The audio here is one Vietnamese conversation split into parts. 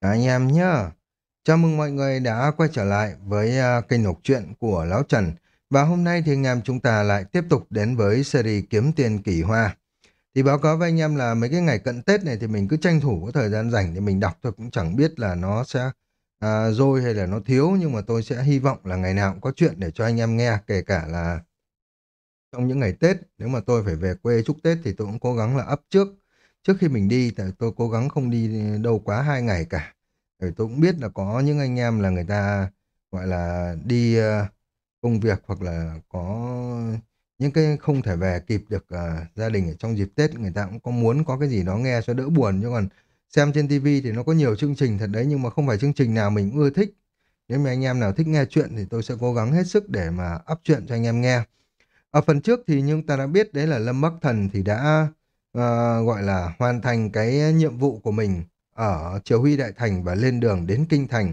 Anh em nhá. Chào mừng mọi người đã quay trở lại với uh, kênh đọc truyện của Lão Trần. Và hôm nay thì anh em chúng ta lại tiếp tục đến với series Kiếm Tiền Kỳ Hoa. Thì báo cáo với anh em là mấy cái ngày cận Tết này thì mình cứ tranh thủ có thời gian rảnh để mình đọc thôi cũng chẳng biết là nó sẽ à, uh, dôi hay là nó thiếu nhưng mà tôi sẽ hy vọng là ngày nào cũng có chuyện để cho anh em nghe kể cả là trong những ngày Tết nếu mà tôi phải về quê chúc Tết thì tôi cũng cố gắng là up trước trước khi mình đi thì tôi cố gắng không đi đâu quá hai ngày cả. Rồi tôi cũng biết là có những anh em là người ta gọi là đi ờ, công việc hoặc là có những cái không thể về kịp được uh, gia đình ở trong dịp Tết người ta cũng có muốn có cái gì đó nghe cho đỡ buồn. Chứ còn xem trên tivi thì nó có nhiều chương trình thật đấy nhưng mà không phải chương trình nào mình cũng ưa thích. Nếu mà anh em nào thích nghe chuyện thì tôi sẽ cố gắng hết sức để mà up chuyện cho anh em nghe. Ở phần trước thì như ta đã biết đấy là Lâm Bắc Thần thì đã uh, gọi là hoàn thành cái nhiệm vụ của mình ở Triều Huy Đại Thành và lên đường đến Kinh Thành.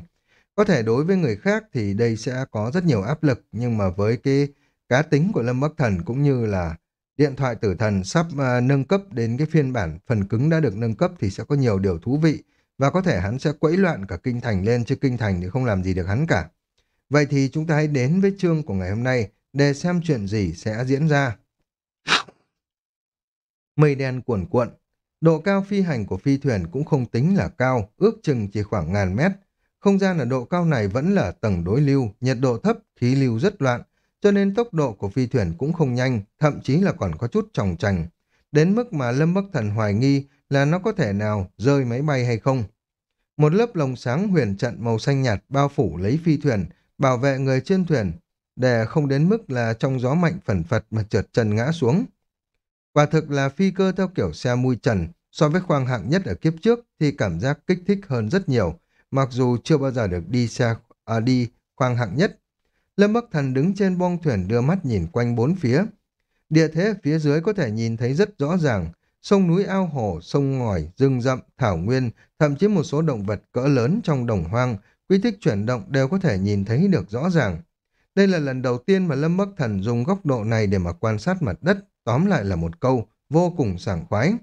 Có thể đối với người khác thì đây sẽ có rất nhiều áp lực nhưng mà với cái cá tính của Lâm Bắc Thần cũng như là điện thoại tử thần sắp uh, nâng cấp đến cái phiên bản phần cứng đã được nâng cấp thì sẽ có nhiều điều thú vị và có thể hắn sẽ quẫy loạn cả Kinh Thành lên chứ Kinh Thành thì không làm gì được hắn cả. Vậy thì chúng ta hãy đến với chương của ngày hôm nay để xem chuyện gì sẽ diễn ra. Mây đen cuồn cuộn, độ cao phi hành của phi thuyền cũng không tính là cao, ước chừng chỉ khoảng ngàn mét. Không gian ở độ cao này vẫn là tầng đối lưu, nhiệt độ thấp, khí lưu rất loạn, cho nên tốc độ của phi thuyền cũng không nhanh, thậm chí là còn có chút tròng trành. Đến mức mà Lâm Bắc Thần hoài nghi là nó có thể nào rơi máy bay hay không. Một lớp lồng sáng huyền trận màu xanh nhạt bao phủ lấy phi thuyền, bảo vệ người trên thuyền, để không đến mức là trong gió mạnh phần phật mà trượt chân ngã xuống. Quả thực là phi cơ theo kiểu xe mui trần, so với khoang hạng nhất ở kiếp trước thì cảm giác kích thích hơn rất nhiều, mặc dù chưa bao giờ được đi xe à, đi khoang hạng nhất. Lâm Bắc Thần đứng trên bong thuyền đưa mắt nhìn quanh bốn phía. Địa thế phía dưới có thể nhìn thấy rất rõ ràng, sông núi ao hồ, sông ngòi, rừng rậm, thảo nguyên, thậm chí một số động vật cỡ lớn trong đồng hoang, quy tích chuyển động đều có thể nhìn thấy được rõ ràng. Đây là lần đầu tiên mà Lâm Bắc Thần dùng góc độ này để mà quan sát mặt đất, tóm lại là một câu, vô cùng sảng khoái.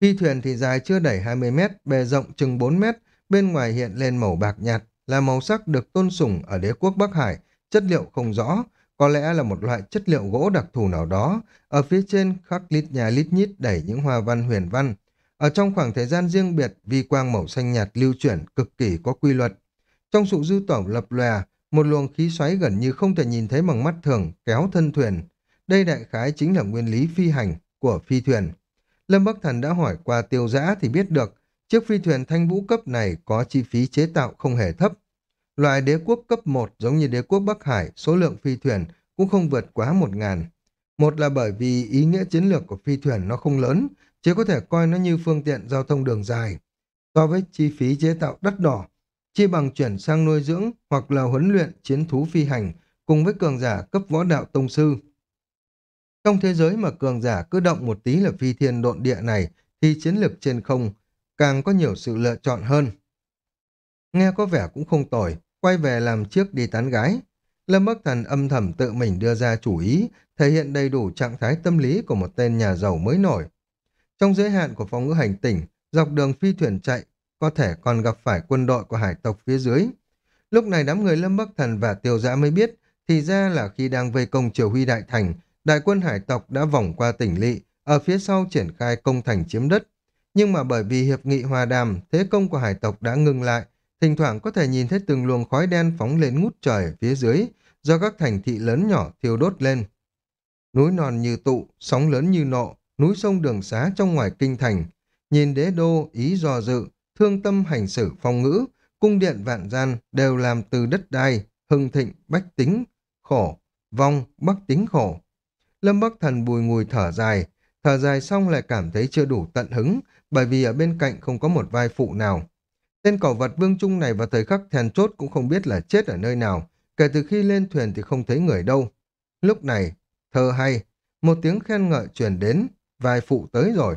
Phi thuyền thì dài chưa đẩy 20 mét, bề rộng chừng 4 mét, bên ngoài hiện lên màu bạc nhạt, là màu sắc được tôn sùng ở đế quốc Bắc Hải, chất liệu không rõ, có lẽ là một loại chất liệu gỗ đặc thù nào đó. Ở phía trên khắc lít nhà lít nhít đẩy những hoa văn huyền văn. Ở trong khoảng thời gian riêng biệt, vi quang màu xanh nhạt lưu chuyển cực kỳ có quy luật. Trong sự dư tổng lập lòe, một luồng khí xoáy gần như không thể nhìn thấy bằng mắt thường kéo thân thuyền. Đây đại khái chính là nguyên lý phi hành của phi thuyền. Lâm Bắc Thần đã hỏi qua tiêu giã thì biết được chiếc phi thuyền thanh vũ cấp này có chi phí chế tạo không hề thấp. Loại đế quốc cấp 1 giống như đế quốc Bắc Hải, số lượng phi thuyền cũng không vượt quá một ngàn. Một là bởi vì ý nghĩa chiến lược của phi thuyền nó không lớn, chỉ có thể coi nó như phương tiện giao thông đường dài. So với chi phí chế tạo đắt đỏ, chi bằng chuyển sang nuôi dưỡng hoặc là huấn luyện chiến thú phi hành cùng với cường giả cấp võ đạo tông sư. Trong thế giới mà cường giả cứ động một tí là phi thiên độn địa này thì chiến lược trên không càng có nhiều sự lựa chọn hơn. Nghe có vẻ cũng không tồi, quay về làm trước đi tán gái. Lâm Bắc Thần âm thầm tự mình đưa ra chủ ý, thể hiện đầy đủ trạng thái tâm lý của một tên nhà giàu mới nổi. Trong giới hạn của phòng ngữ hành tỉnh, dọc đường phi thuyền chạy, có thể còn gặp phải quân đội của hải tộc phía dưới. Lúc này đám người Lâm Bắc Thần và Tiêu Giã mới biết, thì ra là khi đang vây công Triều Huy Đại Thành, đại quân hải tộc đã vòng qua tỉnh lỵ ở phía sau triển khai công thành chiếm đất. Nhưng mà bởi vì hiệp nghị hòa đàm, thế công của hải tộc đã ngừng lại, thỉnh thoảng có thể nhìn thấy từng luồng khói đen phóng lên ngút trời ở phía dưới, do các thành thị lớn nhỏ thiêu đốt lên. Núi non như tụ, sóng lớn như nộ, núi sông đường xá trong ngoài kinh thành. Nhìn đế đô, ý do dự, thương tâm hành xử phong ngữ, cung điện vạn gian đều làm từ đất đai, hưng thịnh, bách tính, khổ, vong, bắc tính khổ. Lâm Bắc Thần bùi ngùi thở dài, thở dài xong lại cảm thấy chưa đủ tận hứng, bởi vì ở bên cạnh không có một vai phụ nào. Tên cỏ vật vương trung này vào thời khắc then chốt cũng không biết là chết ở nơi nào, kể từ khi lên thuyền thì không thấy người đâu. Lúc này, thơ hay, một tiếng khen ngợi truyền đến, vai phụ tới rồi.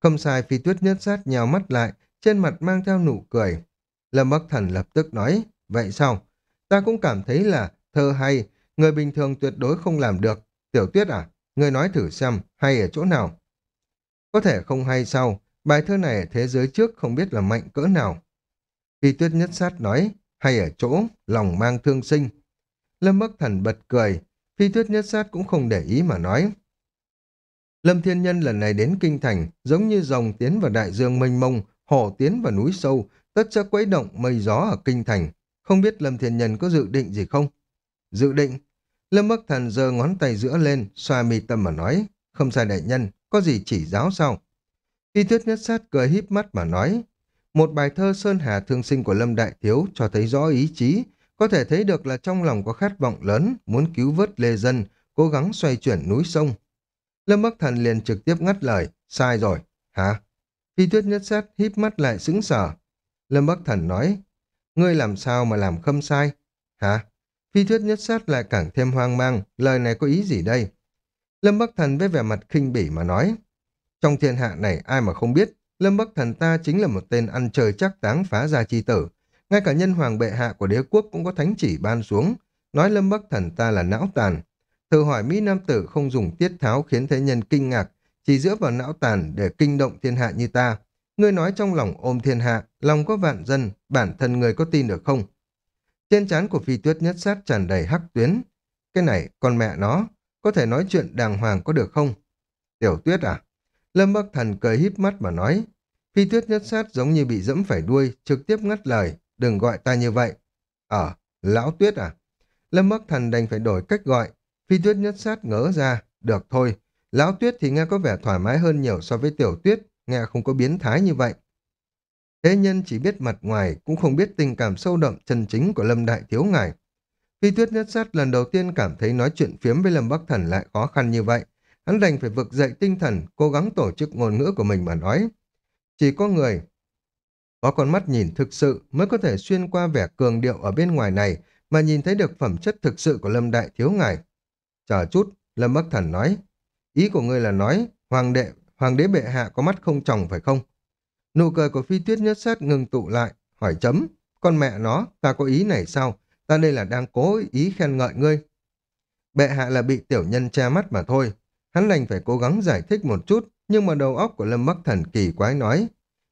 Không sai phi tuyết nhất sát nhào mắt lại, trên mặt mang theo nụ cười. Lâm Bắc Thần lập tức nói, vậy sao? Ta cũng cảm thấy là thơ hay, người bình thường tuyệt đối không làm được. Tiểu tuyết à, ngươi nói thử xem, hay ở chỗ nào? Có thể không hay sao, bài thơ này ở thế giới trước không biết là mạnh cỡ nào, Phi tuyết nhất sát nói, hay ở chỗ, lòng mang thương sinh. Lâm Bắc Thần bật cười, phi tuyết nhất sát cũng không để ý mà nói. Lâm Thiên Nhân lần này đến Kinh Thành, giống như rồng tiến vào đại dương mênh mông, hổ tiến vào núi sâu, tất sẽ quấy động mây gió ở Kinh Thành. Không biết Lâm Thiên Nhân có dự định gì không? Dự định? Lâm Bắc Thần giơ ngón tay giữa lên, xoa mi tâm mà nói. Không sai đại nhân, có gì chỉ giáo sao? Phi tuyết nhất sát cười híp mắt mà nói. Một bài thơ Sơn Hà Thương Sinh của Lâm Đại Thiếu cho thấy rõ ý chí, có thể thấy được là trong lòng có khát vọng lớn, muốn cứu vớt lê dân, cố gắng xoay chuyển núi sông. Lâm Bắc Thần liền trực tiếp ngắt lời, sai rồi, hả? Phi tuyết nhất sát híp mắt lại sững sờ. Lâm Bắc Thần nói, ngươi làm sao mà làm khâm sai? Hả? Phi thuyết nhất sát lại càng thêm hoang mang, lời này có ý gì đây? Lâm Bắc Thần với vẻ mặt khinh bỉ mà nói, trong thiên hạ này ai mà không biết, Lâm Bắc Thần ta chính là một tên ăn trời chắc táng phá gia chi tử. Ngay cả nhân hoàng bệ hạ của đế quốc cũng có thánh chỉ ban xuống, nói Lâm Bắc Thần ta là não tàn. Thử hỏi Mỹ Nam Tử không dùng tiết tháo khiến thế nhân kinh ngạc, chỉ dựa vào não tàn để kinh động thiên hạ như ta. Ngươi nói trong lòng ôm thiên hạ, lòng có vạn dân, bản thân người có tin được không? Trên trán của phi tuyết nhất sát tràn đầy hắc tuyến. Cái này, con mẹ nó, có thể nói chuyện đàng hoàng có được không? Tiểu tuyết à? Lâm Bắc Thần cười híp mắt mà nói. Phi tuyết nhất sát giống như bị dẫm phải đuôi, trực tiếp ngắt lời. Đừng gọi ta như vậy. Ờ, lão tuyết à? Lâm Bắc Thần đành phải đổi cách gọi. Phi tuyết nhất sát ngỡ ra. Được thôi. Lão tuyết thì nghe có vẻ thoải mái hơn nhiều so với tiểu tuyết. Nghe không có biến thái như vậy. Thế nhân chỉ biết mặt ngoài, cũng không biết tình cảm sâu đậm chân chính của Lâm Đại Thiếu Ngài. Phi tuyết nhất sát lần đầu tiên cảm thấy nói chuyện phiếm với Lâm Bắc Thần lại khó khăn như vậy. Hắn đành phải vực dậy tinh thần, cố gắng tổ chức ngôn ngữ của mình mà nói. Chỉ có người có con mắt nhìn thực sự mới có thể xuyên qua vẻ cường điệu ở bên ngoài này mà nhìn thấy được phẩm chất thực sự của Lâm Đại Thiếu Ngài. Chờ chút, Lâm Bắc Thần nói. Ý của ngươi là nói, hoàng đệ, hoàng đế bệ hạ có mắt không tròng phải không? Nụ cười của phi tuyết nhất sát ngừng tụ lại, hỏi chấm. Con mẹ nó, ta có ý này sao? Ta đây là đang cố ý khen ngợi ngươi. Bệ hạ là bị tiểu nhân che mắt mà thôi. Hắn đành phải cố gắng giải thích một chút, nhưng mà đầu óc của Lâm Bắc Thần kỳ quái nói.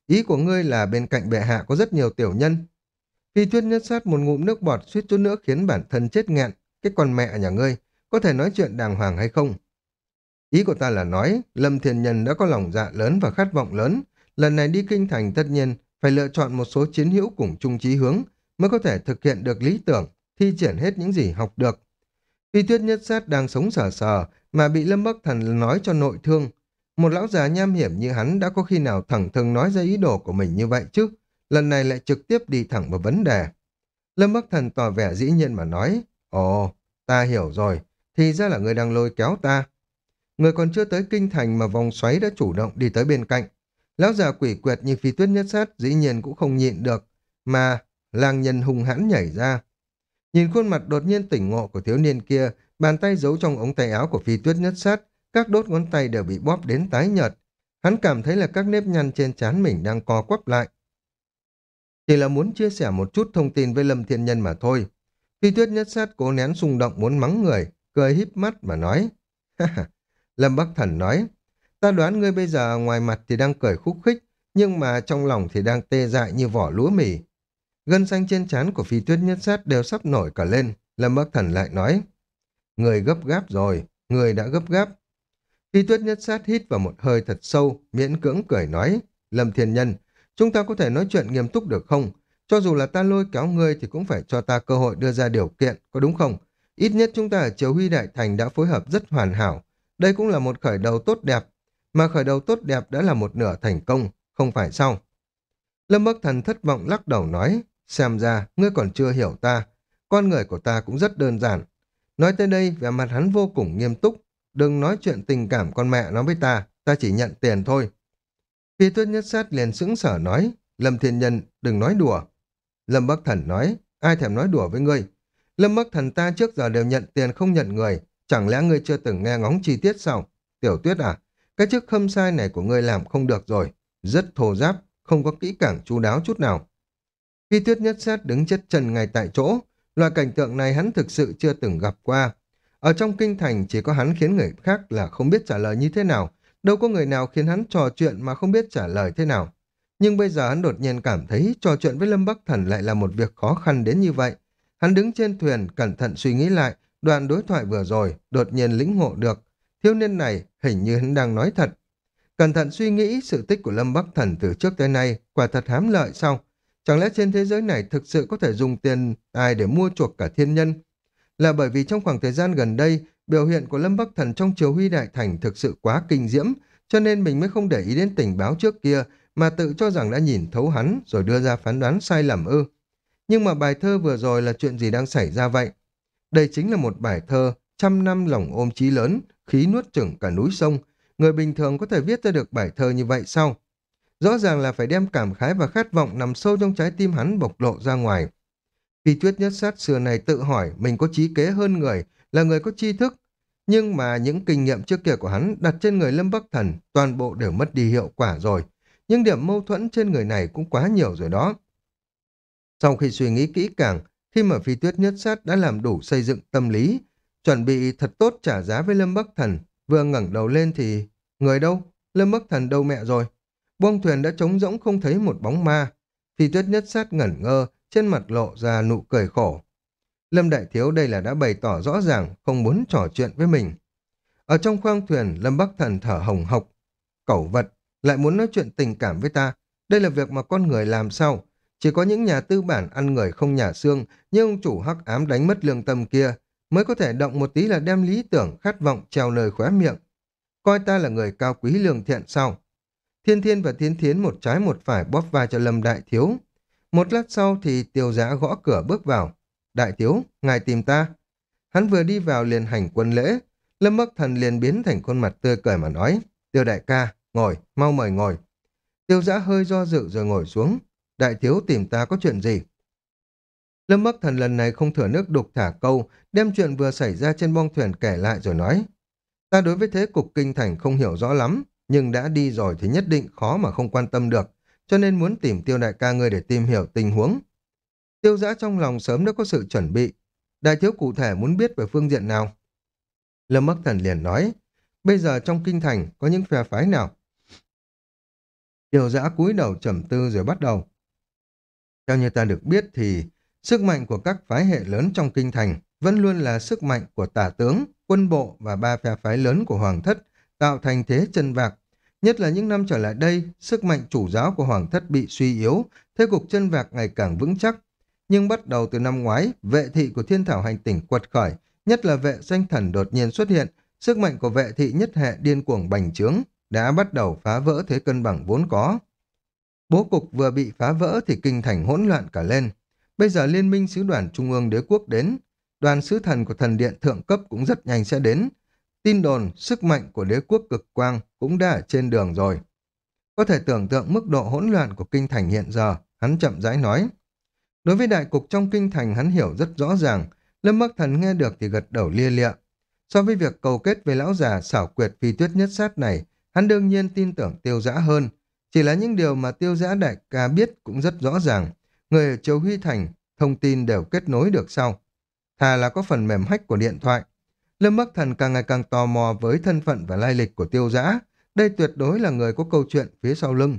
Ý của ngươi là bên cạnh bệ hạ có rất nhiều tiểu nhân. Phi tuyết nhất sát một ngụm nước bọt suýt chút nữa khiến bản thân chết nghẹn. Cái con mẹ nhà ngươi, có thể nói chuyện đàng hoàng hay không? Ý của ta là nói, Lâm Thiên Nhân đã có lòng dạ lớn và khát vọng lớn. Lần này đi kinh thành tất nhiên phải lựa chọn một số chiến hữu cùng chung chí hướng mới có thể thực hiện được lý tưởng, thi triển hết những gì học được. Phi tuyết nhất sát đang sống sờ sờ mà bị Lâm Bắc Thần nói cho nội thương. Một lão già nham hiểm như hắn đã có khi nào thẳng thừng nói ra ý đồ của mình như vậy chứ? Lần này lại trực tiếp đi thẳng vào vấn đề. Lâm Bắc Thần tỏ vẻ dĩ nhiên mà nói, Ồ, ta hiểu rồi, thì ra là người đang lôi kéo ta. Người còn chưa tới kinh thành mà vòng xoáy đã chủ động đi tới bên cạnh. Lão già quỷ quyệt như phi tuyết nhất sát dĩ nhiên cũng không nhịn được, mà lang nhân hùng hãn nhảy ra. Nhìn khuôn mặt đột nhiên tỉnh ngộ của thiếu niên kia, bàn tay giấu trong ống tay áo của phi tuyết nhất sát, các đốt ngón tay đều bị bóp đến tái nhợt. Hắn cảm thấy là các nếp nhăn trên trán mình đang co quắp lại. Chỉ là muốn chia sẻ một chút thông tin với Lâm Thiên Nhân mà thôi. Phi tuyết nhất sát cố nén xung động muốn mắng người, cười híp mắt mà nói. Lâm Bắc Thần nói, ta đoán ngươi bây giờ ngoài mặt thì đang cười khúc khích, nhưng mà trong lòng thì đang tê dại như vỏ lúa mì. Gân xanh trên trán của phi tuyết nhất sát đều sắp nổi cả lên. Lâm Bắc Thần lại nói, người gấp gáp rồi, người đã gấp gáp. Phi tuyết nhất sát hít vào một hơi thật sâu, miễn cưỡng cười nói, Lâm Thiên Nhân, chúng ta có thể nói chuyện nghiêm túc được không? Cho dù là ta lôi kéo ngươi thì cũng phải cho ta cơ hội đưa ra điều kiện, có đúng không? Ít nhất chúng ta ở Triều Huy Đại Thành đã phối hợp rất hoàn hảo. Đây cũng là một khởi đầu tốt đẹp. Mà khởi đầu tốt đẹp đã là một nửa thành công, không phải sao? Lâm Bắc Thần thất vọng lắc đầu nói, xem ra ngươi còn chưa hiểu ta. Con người của ta cũng rất đơn giản. Nói tới đây, vẻ mặt hắn vô cùng nghiêm túc. Đừng nói chuyện tình cảm con mẹ nó với ta, ta chỉ nhận tiền thôi. Phi tuyết nhất sát liền sững sở nói, Lâm Thiên Nhân đừng nói đùa. Lâm Bắc Thần nói, ai thèm nói đùa với ngươi. Lâm Bắc Thần ta trước giờ đều nhận tiền không nhận người, chẳng lẽ ngươi chưa từng nghe ngóng chi tiết sao? Tiểu tuyết à, cái chức khâm sai này của ngươi làm không được rồi, rất thô giáp, không có kỹ càng chu đáo chút nào. khi tuyết nhất sát đứng chết chân ngay tại chỗ, loại cảnh tượng này hắn thực sự chưa từng gặp qua. Ở trong kinh thành chỉ có hắn khiến người khác là không biết trả lời như thế nào, đâu có người nào khiến hắn trò chuyện mà không biết trả lời thế nào. Nhưng bây giờ hắn đột nhiên cảm thấy trò chuyện với Lâm Bắc Thần lại là một việc khó khăn đến như vậy. Hắn đứng trên thuyền, cẩn thận suy nghĩ lại, đoạn đối thoại vừa rồi, đột nhiên lĩnh ngộ được. Thiếu niên này hình như hắn đang nói thật. Cẩn thận suy nghĩ sự tích của Lâm Bắc Thần từ trước tới nay, quả thật hám lợi sao? Chẳng lẽ trên thế giới này thực sự có thể dùng tiền ai để mua chuộc cả thiên nhân? Là bởi vì trong khoảng thời gian gần đây, biểu hiện của Lâm Bắc Thần trong triều huy đại thành thực sự quá kinh diễm, cho nên mình mới không để ý đến tình báo trước kia, mà tự cho rằng đã nhìn thấu hắn rồi đưa ra phán đoán sai lầm ư. Nhưng mà bài thơ vừa rồi là chuyện gì đang xảy ra vậy? Đây chính là một bài thơ trăm năm lòng ôm chí lớn, khí nuốt chửng cả núi sông. Người bình thường có thể viết ra được bài thơ như vậy sao? Rõ ràng là phải đem cảm khái và khát vọng nằm sâu trong trái tim hắn bộc lộ ra ngoài. Phi tuyết nhất sát xưa này tự hỏi mình có trí kế hơn người, là người có tri thức. Nhưng mà những kinh nghiệm trước kia của hắn đặt trên người Lâm Bắc Thần toàn bộ đều mất đi hiệu quả rồi. Nhưng điểm mâu thuẫn trên người này cũng quá nhiều rồi đó. Sau khi suy nghĩ kỹ càng, khi mà phi tuyết nhất sát đã làm đủ xây dựng tâm lý, chuẩn bị thật tốt trả giá với Lâm Bắc Thần, vừa ngẩng đầu lên thì... Người đâu? Lâm Bắc Thần đâu mẹ rồi? Buông thuyền đã trống rỗng không thấy một bóng ma. Phi tuyết nhất sát ngẩn ngơ, trên mặt lộ ra nụ cười khổ. Lâm Đại Thiếu đây là đã bày tỏ rõ ràng không muốn trò chuyện với mình. Ở trong khoang thuyền, Lâm Bắc Thần thở hồng hộc. Cẩu vật, lại muốn nói chuyện tình cảm với ta. Đây là việc mà con người làm sao? Chỉ có những nhà tư bản ăn người không nhà xương, như ông chủ hắc ám đánh mất lương tâm kia, mới có thể động một tí là đem lý tưởng, khát vọng treo lời khóe miệng. Coi ta là người cao quý lương thiện Sau Thiên Thiên và Thiên Thiến một trái một phải bóp vai cho Lâm Đại Thiếu. Một lát sau thì tiêu giã gõ cửa bước vào. Đại Thiếu, ngài tìm ta. Hắn vừa đi vào liền hành quân lễ. Lâm Bắc Thần liền biến thành khuôn mặt tươi cười mà nói. Tiêu đại ca, ngồi, mau mời ngồi. Tiêu giã hơi do dự rồi ngồi xuống. Đại Thiếu tìm ta có chuyện gì? Lâm Bắc Thần lần này không thừa nước đục thả câu, đem chuyện vừa xảy ra trên bong thuyền kể lại rồi nói. Ta đối với thế cục kinh thành không hiểu rõ lắm, nhưng đã đi rồi thì nhất định khó mà không quan tâm được, cho nên muốn tìm tiêu đại ca ngươi để tìm hiểu tình huống. Tiêu giã trong lòng sớm đã có sự chuẩn bị. Đại thiếu cụ thể muốn biết về phương diện nào? Lâm Bắc Thần liền nói, bây giờ trong kinh thành có những phe phái nào? Tiêu giã cúi đầu trầm tư rồi bắt đầu. Theo như ta được biết thì sức mạnh của các phái hệ lớn trong kinh thành vẫn luôn là sức mạnh của tả tướng, quân bộ và ba phe phái lớn của hoàng thất tạo thành thế chân vạc. Nhất là những năm trở lại đây, sức mạnh chủ giáo của hoàng thất bị suy yếu, thế cục chân vạc ngày càng vững chắc. Nhưng bắt đầu từ năm ngoái, vệ thị của thiên thảo hành tỉnh quật khởi, nhất là vệ danh thần đột nhiên xuất hiện, sức mạnh của vệ thị nhất hệ điên cuồng bành trướng, đã bắt đầu phá vỡ thế cân bằng vốn có. Bố cục vừa bị phá vỡ thì kinh thành hỗn loạn cả lên. Bây giờ liên minh sứ đoàn trung ương đế quốc đến, đoàn sứ thần của thần điện thượng cấp cũng rất nhanh sẽ đến, Tin đồn, sức mạnh của đế quốc cực quang cũng đã ở trên đường rồi. Có thể tưởng tượng mức độ hỗn loạn của kinh thành hiện giờ, hắn chậm rãi nói. Đối với đại cục trong kinh thành hắn hiểu rất rõ ràng, Lâm Bắc Thần nghe được thì gật đầu lia lịa. So với việc cầu kết với lão già xảo quyệt phi tuyết nhất sát này, hắn đương nhiên tin tưởng tiêu giã hơn. Chỉ là những điều mà tiêu giã đại ca biết cũng rất rõ ràng. Người ở Châu Huy Thành, thông tin đều kết nối được sau. Thà là có phần mềm hách của điện thoại, Lâm Bắc Thần càng ngày càng tò mò với thân phận và lai lịch của tiêu giã. Đây tuyệt đối là người có câu chuyện phía sau lưng.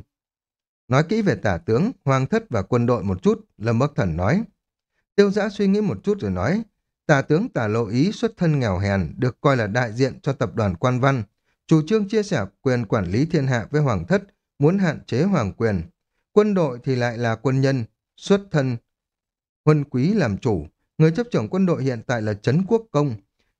Nói kỹ về tả tướng, hoàng thất và quân đội một chút, Lâm Bắc Thần nói. Tiêu giã suy nghĩ một chút rồi nói, tả tướng tả lộ ý xuất thân nghèo hèn, được coi là đại diện cho tập đoàn quan văn, chủ trương chia sẻ quyền quản lý thiên hạ với hoàng thất, muốn hạn chế hoàng quyền. Quân đội thì lại là quân nhân, xuất thân huân quý làm chủ. Người chấp trưởng quân đội hiện tại là Trấn Quốc Công,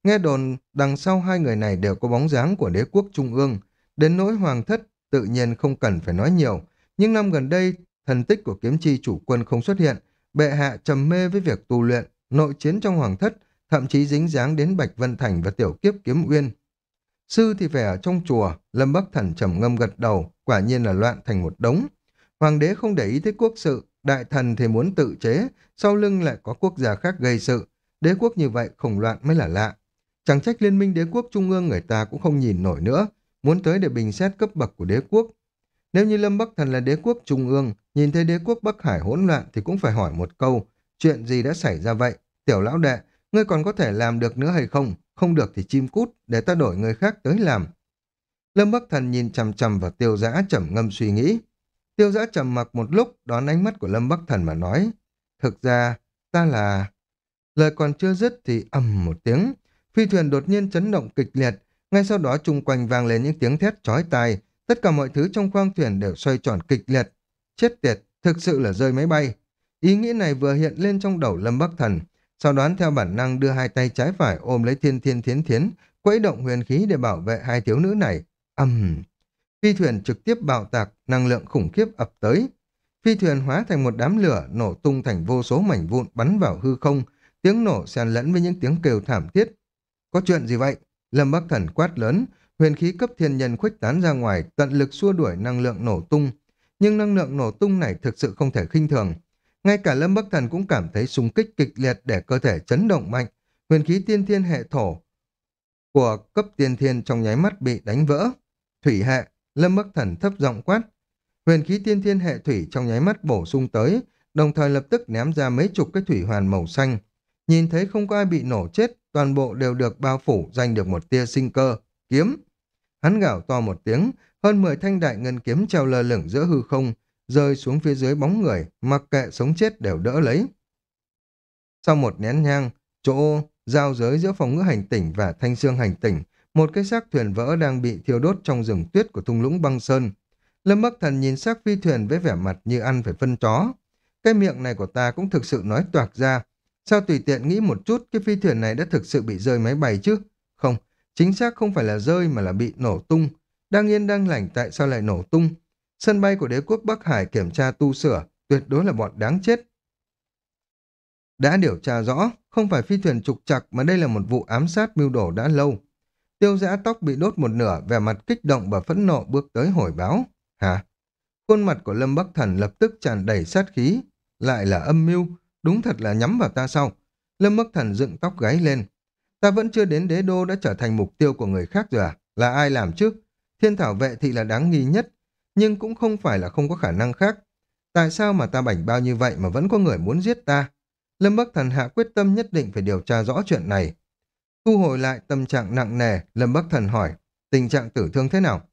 Nghe đồn đằng sau hai người này đều có bóng dáng của đế quốc trung ương, đến nỗi hoàng thất tự nhiên không cần phải nói nhiều, nhưng năm gần đây thần tích của kiếm chi chủ quân không xuất hiện, bệ hạ trầm mê với việc tu luyện, nội chiến trong hoàng thất, thậm chí dính dáng đến Bạch Vân Thành và tiểu kiếp kiếm uyên. Sư thì phải ở trong chùa, Lâm Bắc Thần trầm ngâm gật đầu, quả nhiên là loạn thành một đống. Hoàng đế không để ý tới quốc sự, đại thần thì muốn tự chế, sau lưng lại có quốc gia khác gây sự. Đế quốc như vậy khủng loạn mới là lạ. Chẳng trách liên minh đế quốc trung ương người ta cũng không nhìn nổi nữa, muốn tới để bình xét cấp bậc của đế quốc. Nếu như Lâm Bắc Thần là đế quốc trung ương, nhìn thấy đế quốc Bắc Hải hỗn loạn thì cũng phải hỏi một câu, chuyện gì đã xảy ra vậy? Tiểu lão đệ, ngươi còn có thể làm được nữa hay không? Không được thì chim cút, để ta đổi người khác tới làm. Lâm Bắc Thần nhìn chằm chằm vào tiêu giã trầm ngâm suy nghĩ. Tiêu giã trầm mặc một lúc, đón ánh mắt của Lâm Bắc Thần mà nói. Thực ra, ta là... Lời còn chưa dứt thì ầm một tiếng. Phi thuyền đột nhiên chấn động kịch liệt. Ngay sau đó chung quanh vang lên những tiếng thét chói tai. Tất cả mọi thứ trong khoang thuyền đều xoay tròn kịch liệt. Chết tiệt, thực sự là rơi máy bay. Ý nghĩ này vừa hiện lên trong đầu Lâm Bắc Thần. Sau đoán theo bản năng đưa hai tay trái phải ôm lấy thiên thiên thiến thiến, quẫy động huyền khí để bảo vệ hai thiếu nữ này. Âm! Phi thuyền trực tiếp bạo tạc, năng lượng khủng khiếp ập tới. Phi thuyền hóa thành một đám lửa, nổ tung thành vô số mảnh vụn bắn vào hư không, tiếng nổ xen lẫn với những tiếng kêu thảm thiết. Có chuyện gì vậy? Lâm Bắc Thần quát lớn, huyền khí cấp thiên nhân khuếch tán ra ngoài, tận lực xua đuổi năng lượng nổ tung. Nhưng năng lượng nổ tung này thực sự không thể khinh thường. Ngay cả Lâm Bắc Thần cũng cảm thấy xung kích kịch liệt để cơ thể chấn động mạnh. Huyền khí tiên thiên hệ thổ của cấp tiên thiên trong nháy mắt bị đánh vỡ. Thủy hệ, Lâm Bắc Thần thấp giọng quát. Huyền khí tiên thiên hệ thủy trong nháy mắt bổ sung tới, đồng thời lập tức ném ra mấy chục cái thủy hoàn màu xanh. Nhìn thấy không có ai bị nổ chết, toàn bộ đều được bao phủ giành được một tia sinh cơ. Kiếm! Hắn gào to một tiếng, hơn 10 thanh đại ngân kiếm treo lơ lửng giữa hư không, rơi xuống phía dưới bóng người, mặc kệ sống chết đều đỡ lấy. Sau một nén nhang, chỗ giao giới giữa phòng ngữ hành tỉnh và thanh xương hành tỉnh, một cái xác thuyền vỡ đang bị thiêu đốt trong rừng tuyết của thung lũng băng sơn. Lâm Bắc Thần nhìn xác phi thuyền với vẻ mặt như ăn phải phân chó. Cái miệng này của ta cũng thực sự nói toạc ra. Sao tùy tiện nghĩ một chút cái phi thuyền này đã thực sự bị rơi máy bay chứ? Không, chính xác không phải là rơi mà là bị nổ tung. Đang yên đang lành tại sao lại nổ tung? Sân bay của đế quốc Bắc Hải kiểm tra tu sửa, tuyệt đối là bọn đáng chết. Đã điều tra rõ, không phải phi thuyền trục trặc mà đây là một vụ ám sát mưu đổ đã lâu. Tiêu giã tóc bị đốt một nửa, vẻ mặt kích động và phẫn nộ bước tới hồi báo. Hả? Khuôn mặt của Lâm Bắc Thần lập tức tràn đầy sát khí. Lại là âm mưu, đúng thật là nhắm vào ta sau. Lâm Bắc Thần dựng tóc gáy lên. Ta vẫn chưa đến đế đô đã trở thành mục tiêu của người khác rồi à? Là ai làm chứ? Thiên thảo vệ thị là đáng nghi nhất, nhưng cũng không phải là không có khả năng khác. Tại sao mà ta bảnh bao như vậy mà vẫn có người muốn giết ta? Lâm Bắc Thần hạ quyết tâm nhất định phải điều tra rõ chuyện này. Thu hồi lại tâm trạng nặng nề, Lâm Bắc Thần hỏi, tình trạng tử thương thế nào?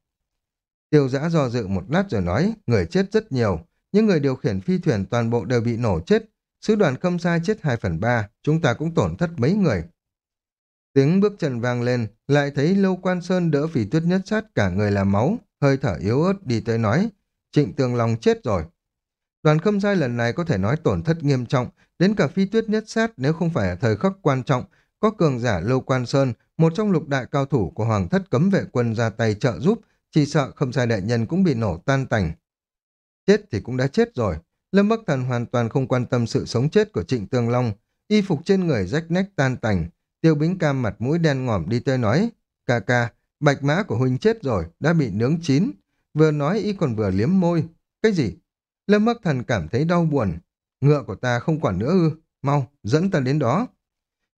Tiêu giã do dự một lát rồi nói, người chết rất nhiều, những người điều khiển phi thuyền toàn bộ đều bị nổ chết, sứ đoàn khâm sai chết 2 phần 3, chúng ta cũng tổn thất mấy người. Tiếng bước chân vang lên, lại thấy Lâu Quan Sơn đỡ phỉ tuyết nhất sát cả người là máu, hơi thở yếu ớt đi tới nói, trịnh tường lòng chết rồi. Đoàn khâm sai lần này có thể nói tổn thất nghiêm trọng, đến cả phi tuyết nhất sát nếu không phải ở thời khắc quan trọng, có cường giả Lâu Quan Sơn, một trong lục đại cao thủ của Hoàng thất cấm vệ quân ra tay trợ giúp, chỉ sợ không sai đại nhân cũng bị nổ tan tành. Chết thì cũng đã chết rồi, Lâm Bắc Thần hoàn toàn không quan tâm sự sống chết của Trịnh Tương Long, y phục trên người rách nách tan tành, tiêu bính cam mặt mũi đen ngòm đi tới nói, ca ca, bạch mã của huynh chết rồi, đã bị nướng chín, vừa nói y còn vừa liếm môi, cái gì? Lâm Bắc Thần cảm thấy đau buồn, ngựa của ta không quản nữa ư, mau, dẫn ta đến đó.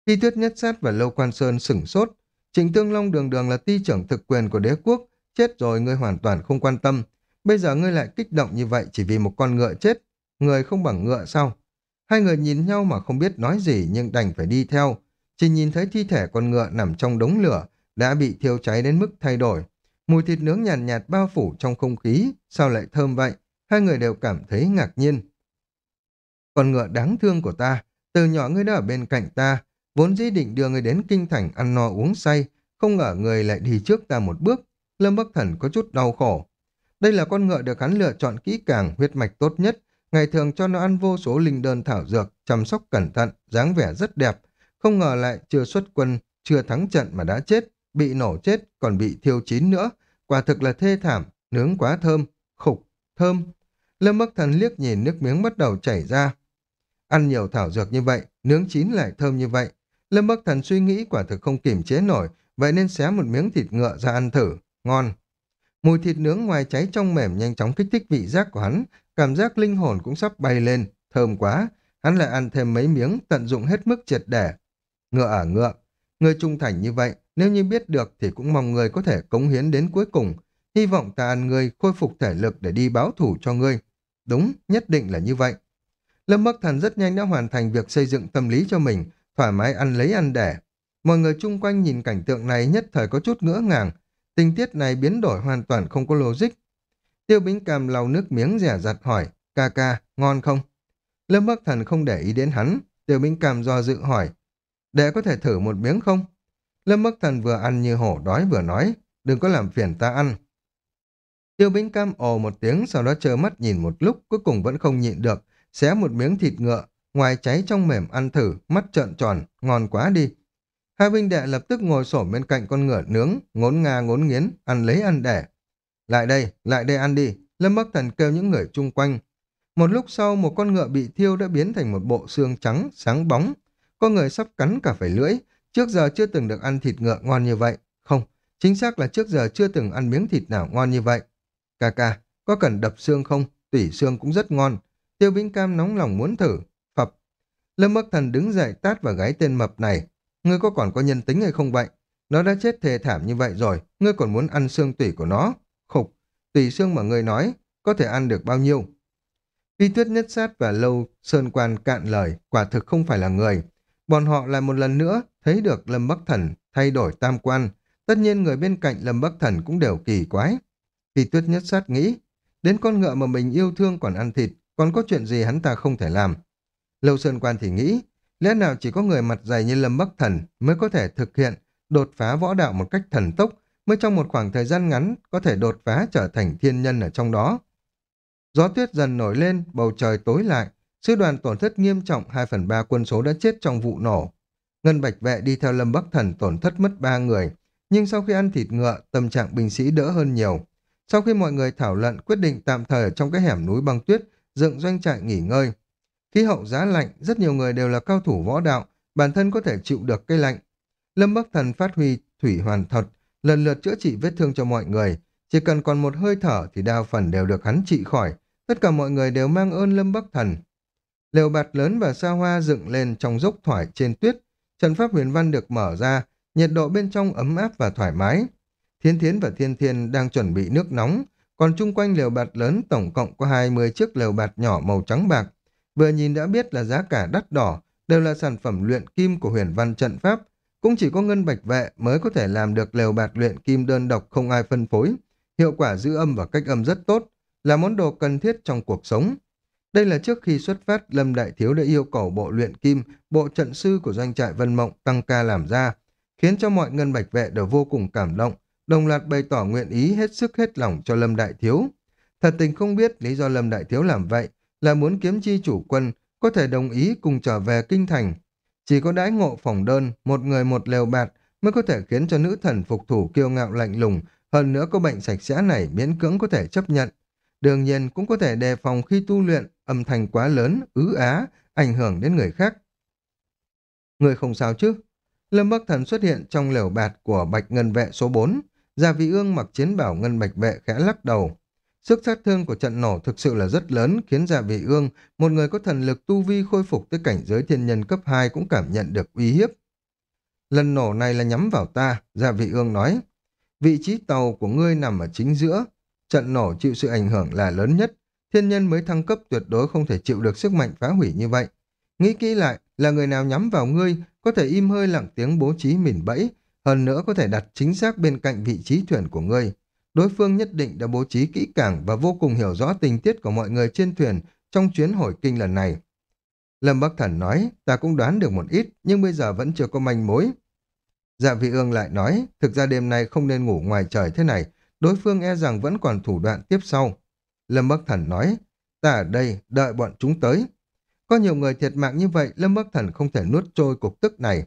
Khi tuyết nhất sát và Lâu Quan Sơn sửng sốt, Trịnh Tương Long đường đường là ti trưởng thực quyền của đế quốc, chết rồi ngươi hoàn toàn không quan tâm. Bây giờ ngươi lại kích động như vậy chỉ vì một con ngựa chết, người không bằng ngựa sao? Hai người nhìn nhau mà không biết nói gì nhưng đành phải đi theo. Chỉ nhìn thấy thi thể con ngựa nằm trong đống lửa, đã bị thiêu cháy đến mức thay đổi. Mùi thịt nướng nhàn nhạt, nhạt bao phủ trong không khí, sao lại thơm vậy? Hai người đều cảm thấy ngạc nhiên. Con ngựa đáng thương của ta, từ nhỏ ngươi đã ở bên cạnh ta, vốn dĩ định đưa người đến kinh thành ăn no uống say, không ngờ người lại đi trước ta một bước. Lâm Bắc Thần có chút đau khổ. Đây là con ngựa được hắn lựa chọn kỹ càng, huyết mạch tốt nhất, ngày thường cho nó ăn vô số linh đơn thảo dược, chăm sóc cẩn thận, dáng vẻ rất đẹp, không ngờ lại chưa xuất quân, chưa thắng trận mà đã chết, bị nổ chết, còn bị thiêu chín nữa, quả thực là thê thảm, nướng quá thơm, khục, thơm. Lâm Bắc Thần liếc nhìn nước miếng bắt đầu chảy ra. Ăn nhiều thảo dược như vậy, nướng chín lại thơm như vậy, Lâm Bắc Thần suy nghĩ quả thực không kiềm chế nổi, vậy nên xé một miếng thịt ngựa ra ăn thử, ngon. Mùi thịt nướng ngoài cháy trong mềm nhanh chóng kích thích vị giác của hắn, cảm giác linh hồn cũng sắp bay lên, thơm quá. Hắn lại ăn thêm mấy miếng, tận dụng hết mức triệt để. Ngựa ở ngựa, người trung thành như vậy, nếu như biết được thì cũng mong người có thể cống hiến đến cuối cùng. Hy vọng ta ăn người khôi phục thể lực để đi báo thủ cho ngươi. Đúng, nhất định là như vậy. Lâm Bắc Thần rất nhanh đã hoàn thành việc xây dựng tâm lý cho mình, thoải mái ăn lấy ăn đẻ. Mọi người chung quanh nhìn cảnh tượng này nhất thời có chút ngỡ ngàng, tình tiết này biến đổi hoàn toàn không có logic. Tiêu Bính Cam lau nước miếng rẻ rặt hỏi, ca ca, ngon không? Lâm Bắc Thần không để ý đến hắn, Tiêu Bính Cam do dự hỏi, để có thể thử một miếng không? Lâm Bắc Thần vừa ăn như hổ đói vừa nói, đừng có làm phiền ta ăn. Tiêu Bính Cam ồ một tiếng, sau đó trơ mắt nhìn một lúc, cuối cùng vẫn không nhịn được, xé một miếng thịt ngựa, ngoài cháy trong mềm ăn thử, mắt trợn tròn, ngon quá đi. Hai huynh đệ lập tức ngồi xổm bên cạnh con ngựa nướng, ngốn nga ngốn nghiến, ăn lấy ăn đẻ. Lại đây, lại đây ăn đi, Lâm Bắc Thần kêu những người chung quanh. Một lúc sau, một con ngựa bị thiêu đã biến thành một bộ xương trắng, sáng bóng. con người sắp cắn cả phải lưỡi, trước giờ chưa từng được ăn thịt ngựa ngon như vậy. Không, chính xác là trước giờ chưa từng ăn miếng thịt nào ngon như vậy. Cà cà, có cần đập xương không? Tủy xương cũng rất ngon. Tiêu Bính Cam nóng lòng muốn thử. Lâm Bắc Thần đứng dậy tát vào gái tên mập này. Ngươi có còn có nhân tính hay không vậy? Nó đã chết thề thảm như vậy rồi, ngươi còn muốn ăn xương tủy của nó. Khục, tùy xương mà ngươi nói, có thể ăn được bao nhiêu? Phi tuyết nhất sát và lâu sơn quan cạn lời, quả thực không phải là người. Bọn họ lại một lần nữa thấy được Lâm Bắc Thần thay đổi tam quan. Tất nhiên người bên cạnh Lâm Bắc Thần cũng đều kỳ quái. Phi tuyết nhất sát nghĩ, đến con ngựa mà mình yêu thương còn ăn thịt, còn có chuyện gì hắn ta không thể làm. Lâu sơn quan thì nghĩ, lẽ nào chỉ có người mặt dày như Lâm Bắc Thần mới có thể thực hiện đột phá võ đạo một cách thần tốc, mới trong một khoảng thời gian ngắn có thể đột phá trở thành thiên nhân ở trong đó. Gió tuyết dần nổi lên, bầu trời tối lại, sư đoàn tổn thất nghiêm trọng 2 phần 3 quân số đã chết trong vụ nổ. Ngân Bạch Vệ đi theo Lâm Bắc Thần tổn thất mất 3 người, nhưng sau khi ăn thịt ngựa, tâm trạng binh sĩ đỡ hơn nhiều. Sau khi mọi người thảo luận quyết định tạm thời ở trong cái hẻm núi băng tuyết, dựng doanh trại nghỉ ngơi. Khí hậu giá lạnh, rất nhiều người đều là cao thủ võ đạo, bản thân có thể chịu được cây lạnh. Lâm Bắc Thần phát huy thủy hoàn thuật, lần lượt chữa trị vết thương cho mọi người. Chỉ cần còn một hơi thở thì đa phần đều được hắn trị khỏi. Tất cả mọi người đều mang ơn Lâm Bắc Thần. Lều bạt lớn và xa hoa dựng lên trong dốc thoải trên tuyết. Trận pháp huyền văn được mở ra, nhiệt độ bên trong ấm áp và thoải mái. Thiên Thiến và Thiên Thiên đang chuẩn bị nước nóng, còn chung quanh lều bạt lớn tổng cộng có 20 chiếc lều bạt nhỏ màu trắng bạc. Vừa nhìn đã biết là giá cả đắt đỏ, đều là sản phẩm luyện kim của huyền văn trận pháp. Cũng chỉ có ngân bạch vệ mới có thể làm được lều bạt luyện kim đơn độc không ai phân phối. Hiệu quả giữ âm và cách âm rất tốt, là món đồ cần thiết trong cuộc sống. Đây là trước khi xuất phát, Lâm Đại Thiếu đã yêu cầu bộ luyện kim, bộ trận sư của doanh trại Vân Mộng tăng ca làm ra, khiến cho mọi ngân bạch vệ đều vô cùng cảm động, đồng loạt bày tỏ nguyện ý hết sức hết lòng cho Lâm Đại Thiếu. Thật tình không biết lý do Lâm Đại Thiếu làm vậy là muốn kiếm chi chủ quân có thể đồng ý cùng trở về kinh thành. Chỉ có đãi ngộ phòng đơn, một người một lều bạt mới có thể khiến cho nữ thần phục thủ kiêu ngạo lạnh lùng, hơn nữa có bệnh sạch sẽ này miễn cưỡng có thể chấp nhận. Đương nhiên cũng có thể đề phòng khi tu luyện, âm thanh quá lớn, ứ á, ảnh hưởng đến người khác. Người không sao chứ? Lâm Bắc Thần xuất hiện trong lều bạt của Bạch Ngân Vệ số 4. Gia Vị Ương mặc chiến bảo Ngân Bạch Vệ khẽ lắc đầu. Sức sát thương của trận nổ thực sự là rất lớn, khiến dạ Vị Ương, một người có thần lực tu vi khôi phục tới cảnh giới thiên nhân cấp 2 cũng cảm nhận được uy hiếp. Lần nổ này là nhắm vào ta, dạ Vị Ương nói. Vị trí tàu của ngươi nằm ở chính giữa, trận nổ chịu sự ảnh hưởng là lớn nhất, thiên nhân mới thăng cấp tuyệt đối không thể chịu được sức mạnh phá hủy như vậy. Nghĩ kỹ lại, là người nào nhắm vào ngươi, có thể im hơi lặng tiếng bố trí mỉn bẫy, hơn nữa có thể đặt chính xác bên cạnh vị trí thuyền của ngươi. Đối phương nhất định đã bố trí kỹ càng và vô cùng hiểu rõ tình tiết của mọi người trên thuyền trong chuyến hồi kinh lần này. Lâm Bắc Thần nói, ta cũng đoán được một ít, nhưng bây giờ vẫn chưa có manh mối. Dạ vị ương lại nói, thực ra đêm nay không nên ngủ ngoài trời thế này, đối phương e rằng vẫn còn thủ đoạn tiếp sau. Lâm Bắc Thần nói, ta ở đây, đợi bọn chúng tới. Có nhiều người thiệt mạng như vậy, Lâm Bắc Thần không thể nuốt trôi cục tức này.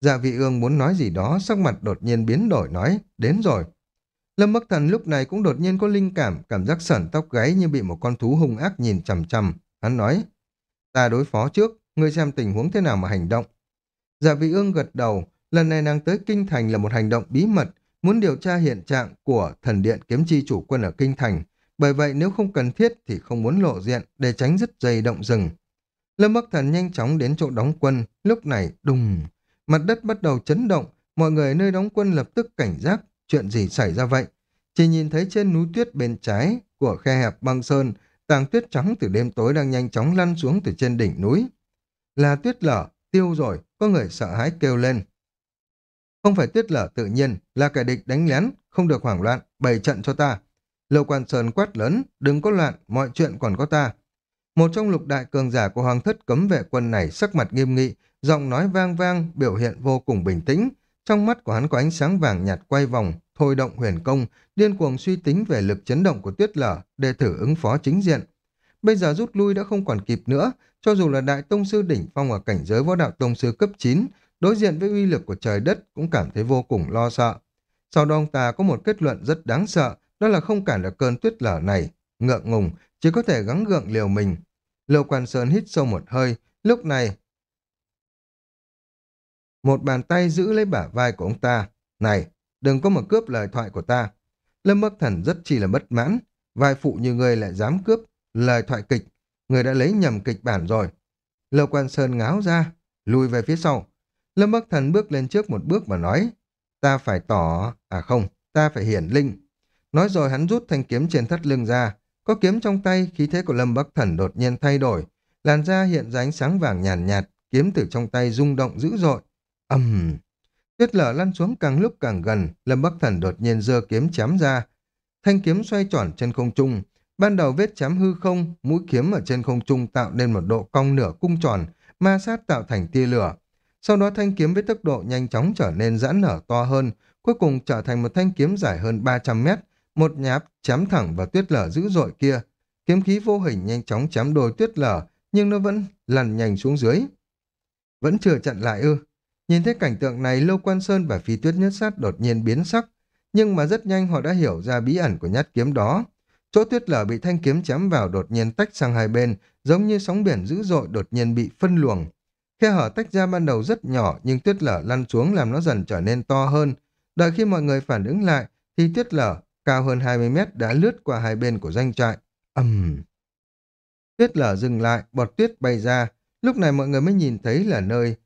Dạ vị ương muốn nói gì đó, sắc mặt đột nhiên biến đổi nói, đến rồi. Lâm Bắc Thần lúc này cũng đột nhiên có linh cảm, cảm giác sởn tóc gáy như bị một con thú hung ác nhìn chằm chằm. Hắn nói, ta đối phó trước, ngươi xem tình huống thế nào mà hành động. Dạ vị ương gật đầu, lần này nàng tới Kinh Thành là một hành động bí mật, muốn điều tra hiện trạng của thần điện kiếm chi chủ quân ở Kinh Thành. Bởi vậy nếu không cần thiết thì không muốn lộ diện để tránh dứt dây động rừng. Lâm Bắc Thần nhanh chóng đến chỗ đóng quân, lúc này đùng, mặt đất bắt đầu chấn động, mọi người nơi đóng quân lập tức cảnh giác, chuyện gì xảy ra vậy? Chỉ nhìn thấy trên núi tuyết bên trái của khe hẹp băng sơn, tàng tuyết trắng từ đêm tối đang nhanh chóng lăn xuống từ trên đỉnh núi. Là tuyết lở, tiêu rồi, có người sợ hãi kêu lên. Không phải tuyết lở tự nhiên, là kẻ địch đánh lén, không được hoảng loạn, bày trận cho ta. lầu Quan Sơn quát lớn, đừng có loạn, mọi chuyện còn có ta. Một trong lục đại cường giả của hoàng thất cấm vệ quân này sắc mặt nghiêm nghị, giọng nói vang vang, biểu hiện vô cùng bình tĩnh. Trong mắt của hắn có ánh sáng vàng nhạt quay vòng, thôi động huyền công, điên cuồng suy tính về lực chấn động của tuyết lở để thử ứng phó chính diện. Bây giờ rút lui đã không còn kịp nữa, cho dù là đại tông sư đỉnh phong ở cảnh giới võ đạo tông sư cấp 9, đối diện với uy lực của trời đất cũng cảm thấy vô cùng lo sợ. Sau đó ông ta có một kết luận rất đáng sợ, đó là không cản được cơn tuyết lở này. Ngượng ngùng, chỉ có thể gắng gượng liều mình. Liêu Quan Sơn hít sâu một hơi, lúc này một bàn tay giữ lấy bả vai của ông ta. Này, đừng có mà cướp lời thoại của ta. Lâm Bắc Thần rất chi là bất mãn. Vai phụ như ngươi lại dám cướp lời thoại kịch. Người đã lấy nhầm kịch bản rồi. Lầu Quan Sơn ngáo ra, lùi về phía sau. Lâm Bắc Thần bước lên trước một bước mà nói. Ta phải tỏ... À không, ta phải hiển linh. Nói rồi hắn rút thanh kiếm trên thắt lưng ra. Có kiếm trong tay, khí thế của Lâm Bắc Thần đột nhiên thay đổi. Làn da hiện ra ánh sáng vàng nhàn nhạt, nhạt, kiếm từ trong tay rung động dữ dội ầm. Tuyết lở lăn xuống càng lúc càng gần, Lâm Bắc Thần đột nhiên giơ kiếm chém ra. Thanh kiếm xoay tròn trên không trung, ban đầu vết chém hư không, mũi kiếm ở trên không trung tạo nên một độ cong nửa cung tròn, ma sát tạo thành tia lửa. Sau đó thanh kiếm với tốc độ nhanh chóng trở nên giãn nở to hơn, cuối cùng trở thành một thanh kiếm dài hơn 300 mét, một nháp chém thẳng vào tuyết lở dữ dội kia. Kiếm khí vô hình nhanh chóng chém đôi tuyết lở, nhưng nó vẫn lằn nhanh xuống dưới. Vẫn chưa chặn lại ư. Nhìn thấy cảnh tượng này, Lâu Quan Sơn và Phi Tuyết Nhất Sát đột nhiên biến sắc, nhưng mà rất nhanh họ đã hiểu ra bí ẩn của nhát kiếm đó. Chỗ tuyết lở bị thanh kiếm chém vào đột nhiên tách sang hai bên, giống như sóng biển dữ dội đột nhiên bị phân luồng. Khe hở tách ra ban đầu rất nhỏ nhưng tuyết lở lăn xuống làm nó dần trở nên to hơn. Đợi khi mọi người phản ứng lại thì tuyết lở cao hơn 20 mét đã lướt qua hai bên của doanh trại. ầm uhm. Tuyết lở dừng lại, bọt tuyết bay ra. Lúc này mọi người mới nhìn thấy là nơi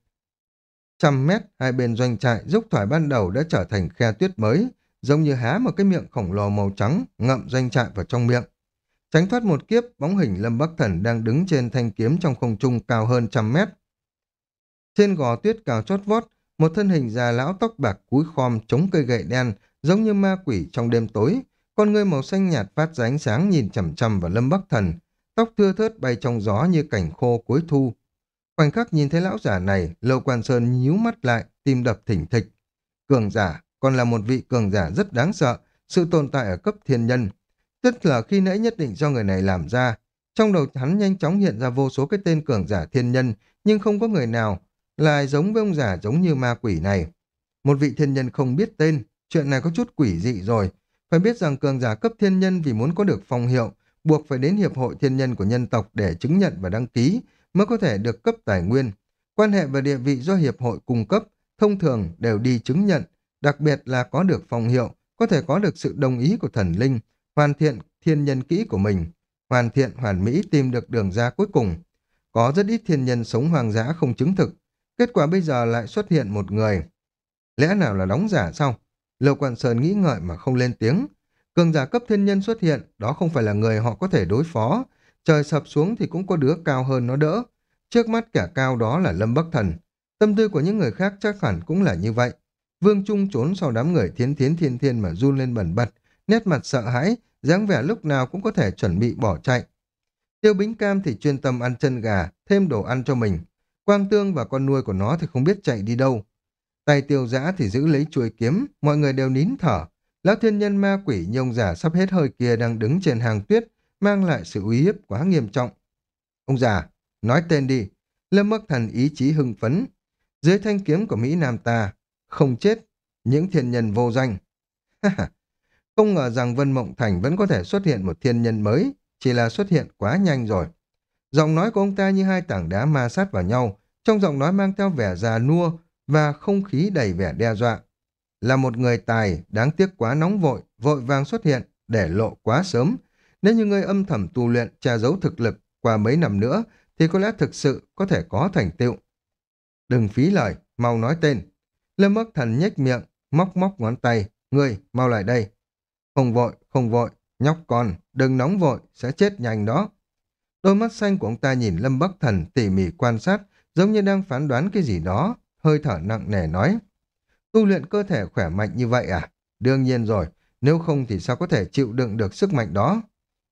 trăm mét hai bên doanh trại dốc thoải ban đầu đã trở thành khe tuyết mới, giống như há một cái miệng khổng lồ màu trắng ngậm doanh trại vào trong miệng. Tránh thoát một kiếp, bóng hình Lâm Bắc Thần đang đứng trên thanh kiếm trong không trung cao hơn trăm mét. Trên gò tuyết cao chót vót, một thân hình già lão tóc bạc cúi khom chống cây gậy đen, giống như ma quỷ trong đêm tối. Con người màu xanh nhạt phát ra ánh sáng nhìn chằm chằm vào Lâm Bắc Thần, tóc thưa thớt bay trong gió như cảnh khô cuối thu. Khoảnh khắc nhìn thấy lão giả này, Lâu Quan Sơn nhíu mắt lại, tim đập thỉnh thịch. Cường giả, còn là một vị cường giả rất đáng sợ, sự tồn tại ở cấp thiên nhân. Tức là khi nãy nhất định do người này làm ra, trong đầu hắn nhanh chóng hiện ra vô số cái tên cường giả thiên nhân, nhưng không có người nào lại giống với ông giả giống như ma quỷ này. Một vị thiên nhân không biết tên, chuyện này có chút quỷ dị rồi. Phải biết rằng cường giả cấp thiên nhân vì muốn có được phong hiệu, buộc phải đến Hiệp hội Thiên Nhân của nhân tộc để chứng nhận và đăng ký, mới có thể được cấp tài nguyên. Quan hệ và địa vị do Hiệp hội cung cấp, thông thường đều đi chứng nhận, đặc biệt là có được phong hiệu, có thể có được sự đồng ý của thần linh, hoàn thiện thiên nhân kỹ của mình, hoàn thiện hoàn mỹ tìm được đường ra cuối cùng. Có rất ít thiên nhân sống hoang dã không chứng thực, kết quả bây giờ lại xuất hiện một người. Lẽ nào là đóng giả sao? Lưu Quan Sơn nghĩ ngợi mà không lên tiếng. Cường giả cấp thiên nhân xuất hiện, đó không phải là người họ có thể đối phó. Trời sập xuống thì cũng có đứa cao hơn nó đỡ. Trước mắt kẻ cao đó là Lâm Bắc Thần. Tâm tư của những người khác chắc hẳn cũng là như vậy. Vương Trung trốn sau đám người thiến thiến thiên thiên mà run lên bẩn bật, nét mặt sợ hãi, dáng vẻ lúc nào cũng có thể chuẩn bị bỏ chạy. Tiêu Bính Cam thì chuyên tâm ăn chân gà, thêm đồ ăn cho mình. Quang Tương và con nuôi của nó thì không biết chạy đi đâu. Tay tiêu giã thì giữ lấy chuôi kiếm, mọi người đều nín thở. Lão thiên nhân ma quỷ nhông giả sắp hết hơi kia đang đứng trên hàng tuyết, mang lại sự uy hiếp quá nghiêm trọng. Ông già, nói tên đi. Lâm Bắc Thần ý chí hưng phấn. Dưới thanh kiếm của Mỹ Nam ta, không chết, những thiên nhân vô danh. không ngờ rằng Vân Mộng Thành vẫn có thể xuất hiện một thiên nhân mới, chỉ là xuất hiện quá nhanh rồi. Giọng nói của ông ta như hai tảng đá ma sát vào nhau, trong giọng nói mang theo vẻ già nua và không khí đầy vẻ đe dọa. Là một người tài, đáng tiếc quá nóng vội, vội vàng xuất hiện, để lộ quá sớm. Nếu như ngươi âm thầm tu luyện, tra giấu thực lực, qua mấy năm nữa, thì có lẽ thực sự có thể có thành tựu. Đừng phí lời, mau nói tên. Lâm Bắc Thần nhếch miệng, móc móc ngón tay. Ngươi, mau lại đây. Không vội, không vội. Nhóc con, đừng nóng vội, sẽ chết nhanh đó. Đôi mắt xanh của ông ta nhìn Lâm Bắc Thần tỉ mỉ quan sát, giống như đang phán đoán cái gì đó, hơi thở nặng nề nói. Tu luyện cơ thể khỏe mạnh như vậy à? Đương nhiên rồi, nếu không thì sao có thể chịu đựng được sức mạnh đó.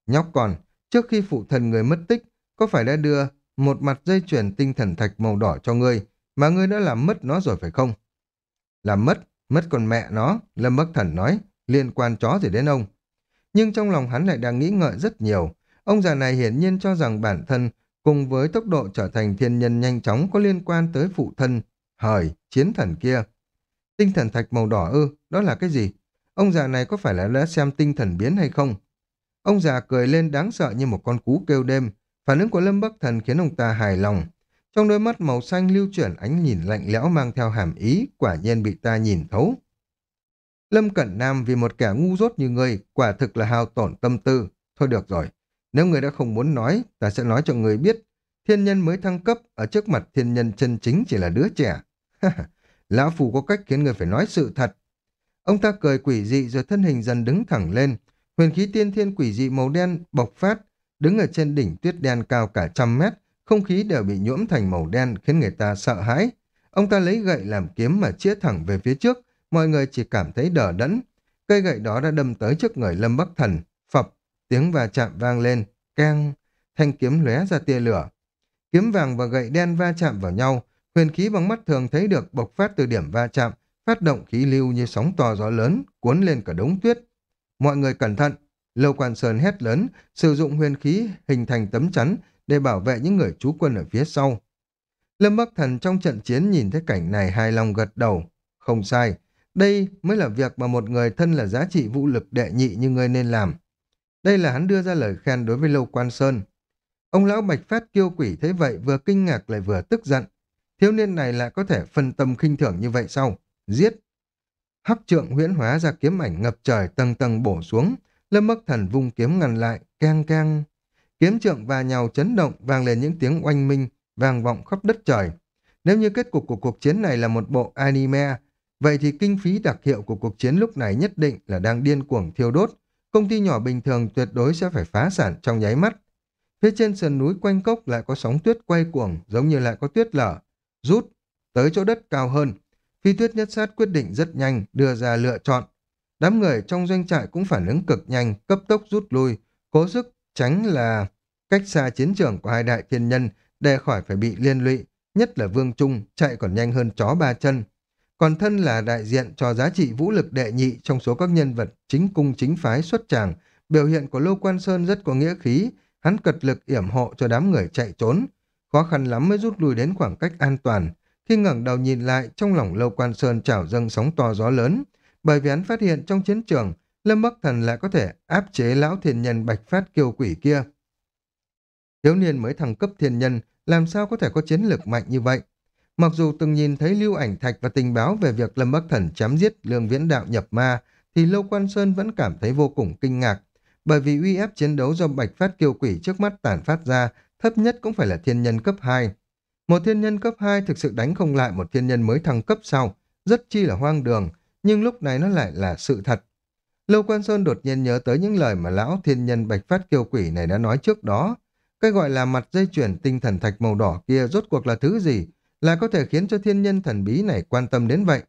Nhóc còn, trước khi phụ thần người mất tích, có phải đã đưa một mặt dây chuyền tinh thần thạch màu đỏ cho ngươi, mà ngươi đã làm mất nó rồi phải không? Làm mất, mất con mẹ nó, Lâm Bắc Thần nói, liên quan chó gì đến ông. Nhưng trong lòng hắn lại đang nghĩ ngợi rất nhiều. Ông già này hiển nhiên cho rằng bản thân cùng với tốc độ trở thành thiên nhân nhanh chóng có liên quan tới phụ thân, hời, chiến thần kia. Tinh thần thạch màu đỏ ư, đó là cái gì? Ông già này có phải là đã xem tinh thần biến hay không? Ông già cười lên đáng sợ như một con cú kêu đêm. Phản ứng của Lâm Bắc Thần khiến ông ta hài lòng. Trong đôi mắt màu xanh lưu chuyển ánh nhìn lạnh lẽo mang theo hàm ý, quả nhiên bị ta nhìn thấu. Lâm Cẩn Nam vì một kẻ ngu dốt như ngươi, quả thực là hao tổn tâm tư. Thôi được rồi, nếu người đã không muốn nói, ta sẽ nói cho người biết. Thiên nhân mới thăng cấp, ở trước mặt thiên nhân chân chính chỉ là đứa trẻ. Lão Phù có cách khiến người phải nói sự thật. Ông ta cười quỷ dị rồi thân hình dần đứng thẳng lên. Huyền khí tiên thiên quỷ dị màu đen bộc phát, đứng ở trên đỉnh tuyết đen cao cả trăm mét, không khí đều bị nhuỗm thành màu đen khiến người ta sợ hãi. Ông ta lấy gậy làm kiếm mà chĩa thẳng về phía trước, mọi người chỉ cảm thấy đờ đẫn. Cây gậy đó đã đâm tới trước người Lâm Bắc Thần, phập, tiếng va chạm vang lên, keng, thanh kiếm lóe ra tia lửa. Kiếm vàng và gậy đen va chạm vào nhau, huyền khí bằng mắt thường thấy được bộc phát từ điểm va chạm, phát động khí lưu như sóng to gió lớn, cuốn lên cả đống tuyết. Mọi người cẩn thận, Lâu Quan Sơn hét lớn, sử dụng huyền khí hình thành tấm chắn để bảo vệ những người trú quân ở phía sau. Lâm Bắc Thần trong trận chiến nhìn thấy cảnh này hài lòng gật đầu. Không sai, đây mới là việc mà một người thân là giá trị vũ lực đệ nhị như ngươi nên làm. Đây là hắn đưa ra lời khen đối với Lâu Quan Sơn. Ông lão Bạch Phát kiêu quỷ thấy vậy vừa kinh ngạc lại vừa tức giận. Thiếu niên này lại có thể phân tâm khinh thưởng như vậy sao? Giết! Hắc trượng huyễn hóa ra kiếm ảnh ngập trời tầng tầng bổ xuống. Lâm Bắc Thần vung kiếm ngăn lại, keng keng. Kiếm trượng và nhau chấn động vang lên những tiếng oanh minh, vang vọng khắp đất trời. Nếu như kết cục của cuộc chiến này là một bộ anime, vậy thì kinh phí đặc hiệu của cuộc chiến lúc này nhất định là đang điên cuồng thiêu đốt. Công ty nhỏ bình thường tuyệt đối sẽ phải phá sản trong nháy mắt. Phía trên sườn núi quanh cốc lại có sóng tuyết quay cuồng, giống như lại có tuyết lở. Rút, tới chỗ đất cao hơn. Phi tuyết nhất sát quyết định rất nhanh, đưa ra lựa chọn. Đám người trong doanh trại cũng phản ứng cực nhanh, cấp tốc rút lui, cố sức tránh là cách xa chiến trường của hai đại thiên nhân để khỏi phải bị liên lụy, nhất là Vương Trung chạy còn nhanh hơn chó ba chân. Còn thân là đại diện cho giá trị vũ lực đệ nhị trong số các nhân vật chính cung chính phái xuất tràng, biểu hiện của Lô Quan Sơn rất có nghĩa khí, hắn cật lực yểm hộ cho đám người chạy trốn. Khó khăn lắm mới rút lui đến khoảng cách an toàn. Khi ngẩng đầu nhìn lại, trong lòng Lâu Quan Sơn trào dâng sóng to gió lớn, bởi vì hắn phát hiện trong chiến trường, Lâm Bắc Thần lại có thể áp chế lão thiên nhân bạch phát kiêu quỷ kia. Thiếu niên mới thăng cấp thiên nhân, làm sao có thể có chiến lược mạnh như vậy? Mặc dù từng nhìn thấy lưu ảnh thạch và tình báo về việc Lâm Bắc Thần chém giết lương viễn đạo nhập ma, thì Lâu Quan Sơn vẫn cảm thấy vô cùng kinh ngạc, bởi vì uy ép chiến đấu do bạch phát kiêu quỷ trước mắt tản phát ra, thấp nhất cũng phải là thiên nhân cấp 2. Một thiên nhân cấp 2 thực sự đánh không lại một thiên nhân mới thăng cấp sau, rất chi là hoang đường, nhưng lúc này nó lại là sự thật. Lâu Quan Sơn đột nhiên nhớ tới những lời mà lão thiên nhân bạch phát kiêu quỷ này đã nói trước đó. Cái gọi là mặt dây chuyển tinh thần thạch màu đỏ kia rốt cuộc là thứ gì, là có thể khiến cho thiên nhân thần bí này quan tâm đến vậy.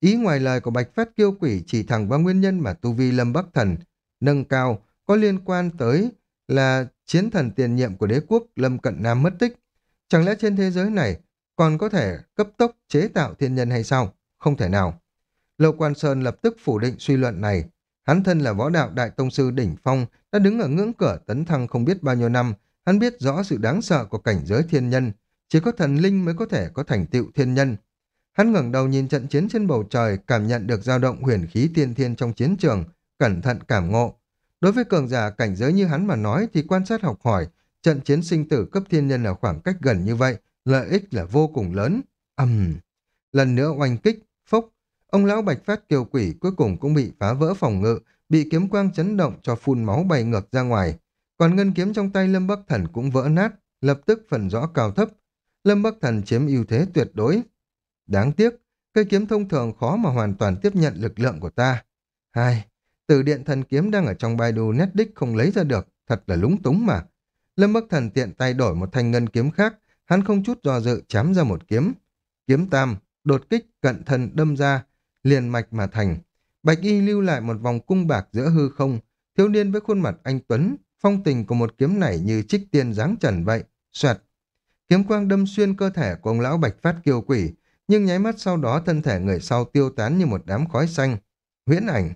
Ý ngoài lời của bạch phát kiêu quỷ chỉ thẳng vào nguyên nhân mà Tu Vi Lâm Bắc Thần nâng cao có liên quan tới là chiến thần tiền nhiệm của đế quốc Lâm Cận Nam mất tích. Chẳng lẽ trên thế giới này còn có thể cấp tốc chế tạo thiên nhân hay sao? Không thể nào. lô Quan Sơn lập tức phủ định suy luận này. Hắn thân là võ đạo đại tông sư đỉnh phong, đã đứng ở ngưỡng cửa tấn thăng không biết bao nhiêu năm. Hắn biết rõ sự đáng sợ của cảnh giới thiên nhân. Chỉ có thần linh mới có thể có thành tựu thiên nhân. Hắn ngẩng đầu nhìn trận chiến trên bầu trời, cảm nhận được dao động huyền khí tiên thiên trong chiến trường, cẩn thận cảm ngộ. Đối với cường giả cảnh giới như hắn mà nói thì quan sát học hỏi, trận chiến sinh tử cấp thiên nhân ở khoảng cách gần như vậy, lợi ích là vô cùng lớn. ầm uhm. Lần nữa oanh kích, phốc, ông lão bạch phát kiều quỷ cuối cùng cũng bị phá vỡ phòng ngự, bị kiếm quang chấn động cho phun máu bay ngược ra ngoài. Còn ngân kiếm trong tay Lâm Bắc Thần cũng vỡ nát, lập tức phần rõ cao thấp. Lâm Bắc Thần chiếm ưu thế tuyệt đối. Đáng tiếc, cây kiếm thông thường khó mà hoàn toàn tiếp nhận lực lượng của ta. Hai, từ điện thần kiếm đang ở trong Baidu đích không lấy ra được, thật là lúng túng mà. Lâm Bắc Thần tiện tay đổi một thanh ngân kiếm khác, hắn không chút do dự chém ra một kiếm. Kiếm tam, đột kích, cận thân đâm ra, liền mạch mà thành. Bạch y lưu lại một vòng cung bạc giữa hư không, thiếu niên với khuôn mặt anh Tuấn, phong tình của một kiếm này như trích tiên dáng trần vậy, xoẹt. Kiếm quang đâm xuyên cơ thể của ông lão Bạch Phát kiêu quỷ, nhưng nháy mắt sau đó thân thể người sau tiêu tán như một đám khói xanh. Huyễn ảnh.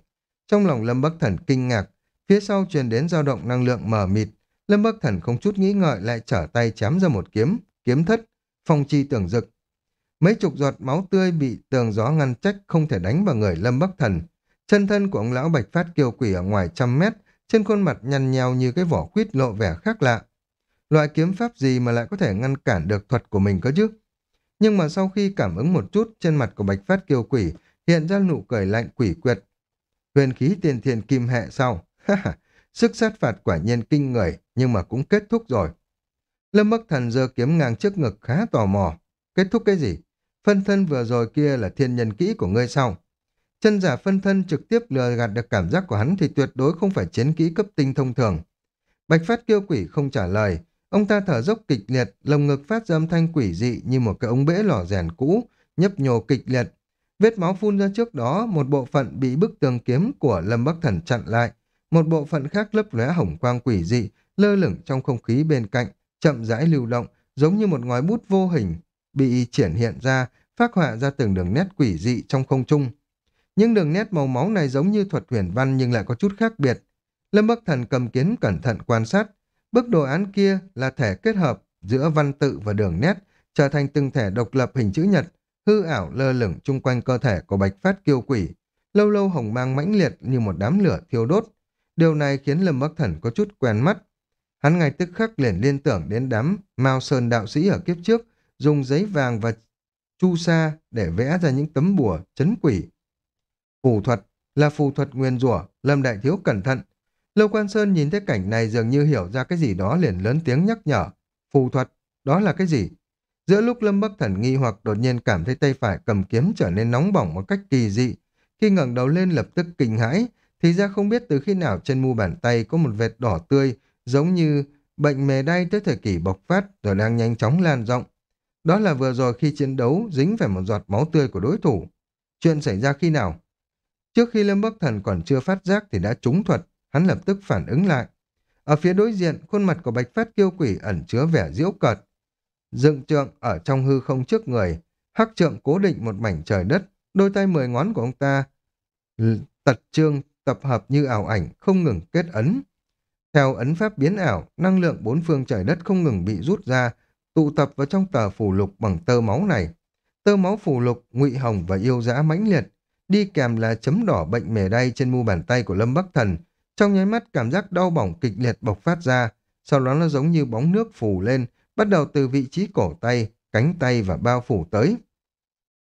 Trong lòng Lâm Bắc Thần kinh ngạc, phía sau truyền đến dao động năng lượng mờ mịt. Lâm Bắc Thần không chút nghĩ ngợi lại trở tay chém ra một kiếm, kiếm thất, phong chi tưởng dực. Mấy chục giọt máu tươi bị tường gió ngăn trách không thể đánh vào người Lâm Bắc Thần. Chân thân của ông lão Bạch Phát kiêu quỷ ở ngoài trăm mét, trên khuôn mặt nhăn nheo như cái vỏ quýt lộ vẻ khác lạ. Loại kiếm pháp gì mà lại có thể ngăn cản được thuật của mình cơ chứ? Nhưng mà sau khi cảm ứng một chút, trên mặt của Bạch Phát kiêu quỷ hiện ra nụ cười lạnh quỷ quyệt. Huyền khí tiền thiền kim hệ sau. Sức sát phạt quả nhiên kinh người, nhưng mà cũng kết thúc rồi. Lâm Bắc Thần giơ kiếm ngang trước ngực khá tò mò. Kết thúc cái gì? Phân thân vừa rồi kia là thiên nhân kỹ của ngươi sau Chân giả phân thân trực tiếp lừa gạt được cảm giác của hắn thì tuyệt đối không phải chiến kỹ cấp tinh thông thường. Bạch Phát kêu quỷ không trả lời. Ông ta thở dốc kịch liệt, lồng ngực phát ra âm thanh quỷ dị như một cái ống bể lò rèn cũ, nhấp nhô kịch liệt. Vết máu phun ra trước đó, một bộ phận bị bức tường kiếm của Lâm Bắc Thần chặn lại. Một bộ phận khác lấp lóe hồng quang quỷ dị, lơ lửng trong không khí bên cạnh, chậm rãi lưu động, giống như một ngòi bút vô hình, bị triển hiện ra, phát họa ra từng đường nét quỷ dị trong không trung. Những đường nét màu máu này giống như thuật huyền văn nhưng lại có chút khác biệt. Lâm Bắc Thần cầm kiến cẩn thận quan sát. Bức đồ án kia là thể kết hợp giữa văn tự và đường nét, trở thành từng thể độc lập hình chữ nhật, hư ảo lơ lửng chung quanh cơ thể của bạch phát kiêu quỷ. Lâu lâu hồng mang mãnh liệt như một đám lửa thiêu đốt. Điều này khiến Lâm Bắc Thần có chút quen mắt. Hắn ngay tức khắc liền liên tưởng đến đám Mao Sơn đạo sĩ ở kiếp trước, dùng giấy vàng và chu sa để vẽ ra những tấm bùa chấn quỷ. Phù thuật là phù thuật nguyên rủa, Lâm Đại Thiếu cẩn thận. Lâu Quan Sơn nhìn thấy cảnh này dường như hiểu ra cái gì đó liền lớn tiếng nhắc nhở. Phù thuật, đó là cái gì? Giữa lúc Lâm Bắc Thần nghi hoặc đột nhiên cảm thấy tay phải cầm kiếm trở nên nóng bỏng một cách kỳ dị. Khi ngẩng đầu lên lập tức kinh hãi, thì ra không biết từ khi nào trên mu bàn tay có một vệt đỏ tươi, giống như bệnh mề đay tới thời kỳ bộc phát rồi đang nhanh chóng lan rộng. Đó là vừa rồi khi chiến đấu dính phải một giọt máu tươi của đối thủ. Chuyện xảy ra khi nào? Trước khi Lâm Bắc Thần còn chưa phát giác thì đã trúng thuật, hắn lập tức phản ứng lại. Ở phía đối diện, khuôn mặt của Bạch Phát kiêu quỷ ẩn chứa vẻ diễu cợt. Dựng trượng ở trong hư không trước người, hắc trượng cố định một mảnh trời đất, đôi tay mười ngón của ông ta tật trương tập hợp như ảo ảnh không ngừng kết ấn. Theo ấn pháp biến ảo, năng lượng bốn phương trời đất không ngừng bị rút ra, tụ tập vào trong tờ phù lục bằng tơ máu này. Tơ máu phù lục, ngụy hồng và yêu dã mãnh liệt, đi kèm là chấm đỏ bệnh mề đay trên mu bàn tay của Lâm Bắc Thần. Trong nháy mắt cảm giác đau bỏng kịch liệt bộc phát ra, sau đó nó giống như bóng nước phủ lên, bắt đầu từ vị trí cổ tay, cánh tay và bao phủ tới.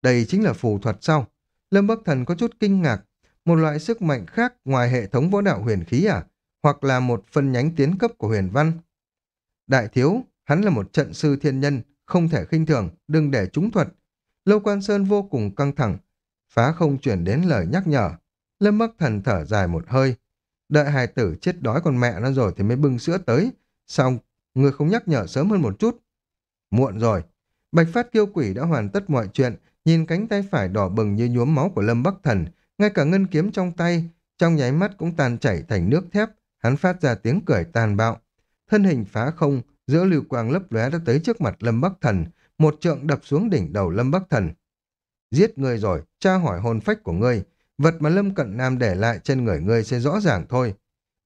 Đây chính là phù thuật sau. Lâm Bắc Thần có chút kinh ngạc, một loại sức mạnh khác ngoài hệ thống võ đạo huyền khí à? Hoặc là một phân nhánh tiến cấp của huyền văn? Đại thiếu, hắn là một trận sư thiên nhân, không thể khinh thường, đừng để trúng thuật. Lâu Quan Sơn vô cùng căng thẳng, phá không chuyển đến lời nhắc nhở. Lâm Bắc Thần thở dài một hơi. Đợi hài tử chết đói con mẹ nó rồi thì mới bưng sữa tới. Xong, người không nhắc nhở sớm hơn một chút. Muộn rồi. Bạch Phát kiêu quỷ đã hoàn tất mọi chuyện, nhìn cánh tay phải đỏ bừng như nhuốm máu của Lâm Bắc Thần, ngay cả ngân kiếm trong tay, trong nháy mắt cũng tàn chảy thành nước thép, hắn phát ra tiếng cười tàn bạo. Thân hình phá không, giữa lưu quang lấp lóe đã tới trước mặt Lâm Bắc Thần, một trượng đập xuống đỉnh đầu Lâm Bắc Thần. Giết người rồi, tra hỏi hồn phách của ngươi, vật mà Lâm Cận Nam để lại trên người ngươi sẽ rõ ràng thôi.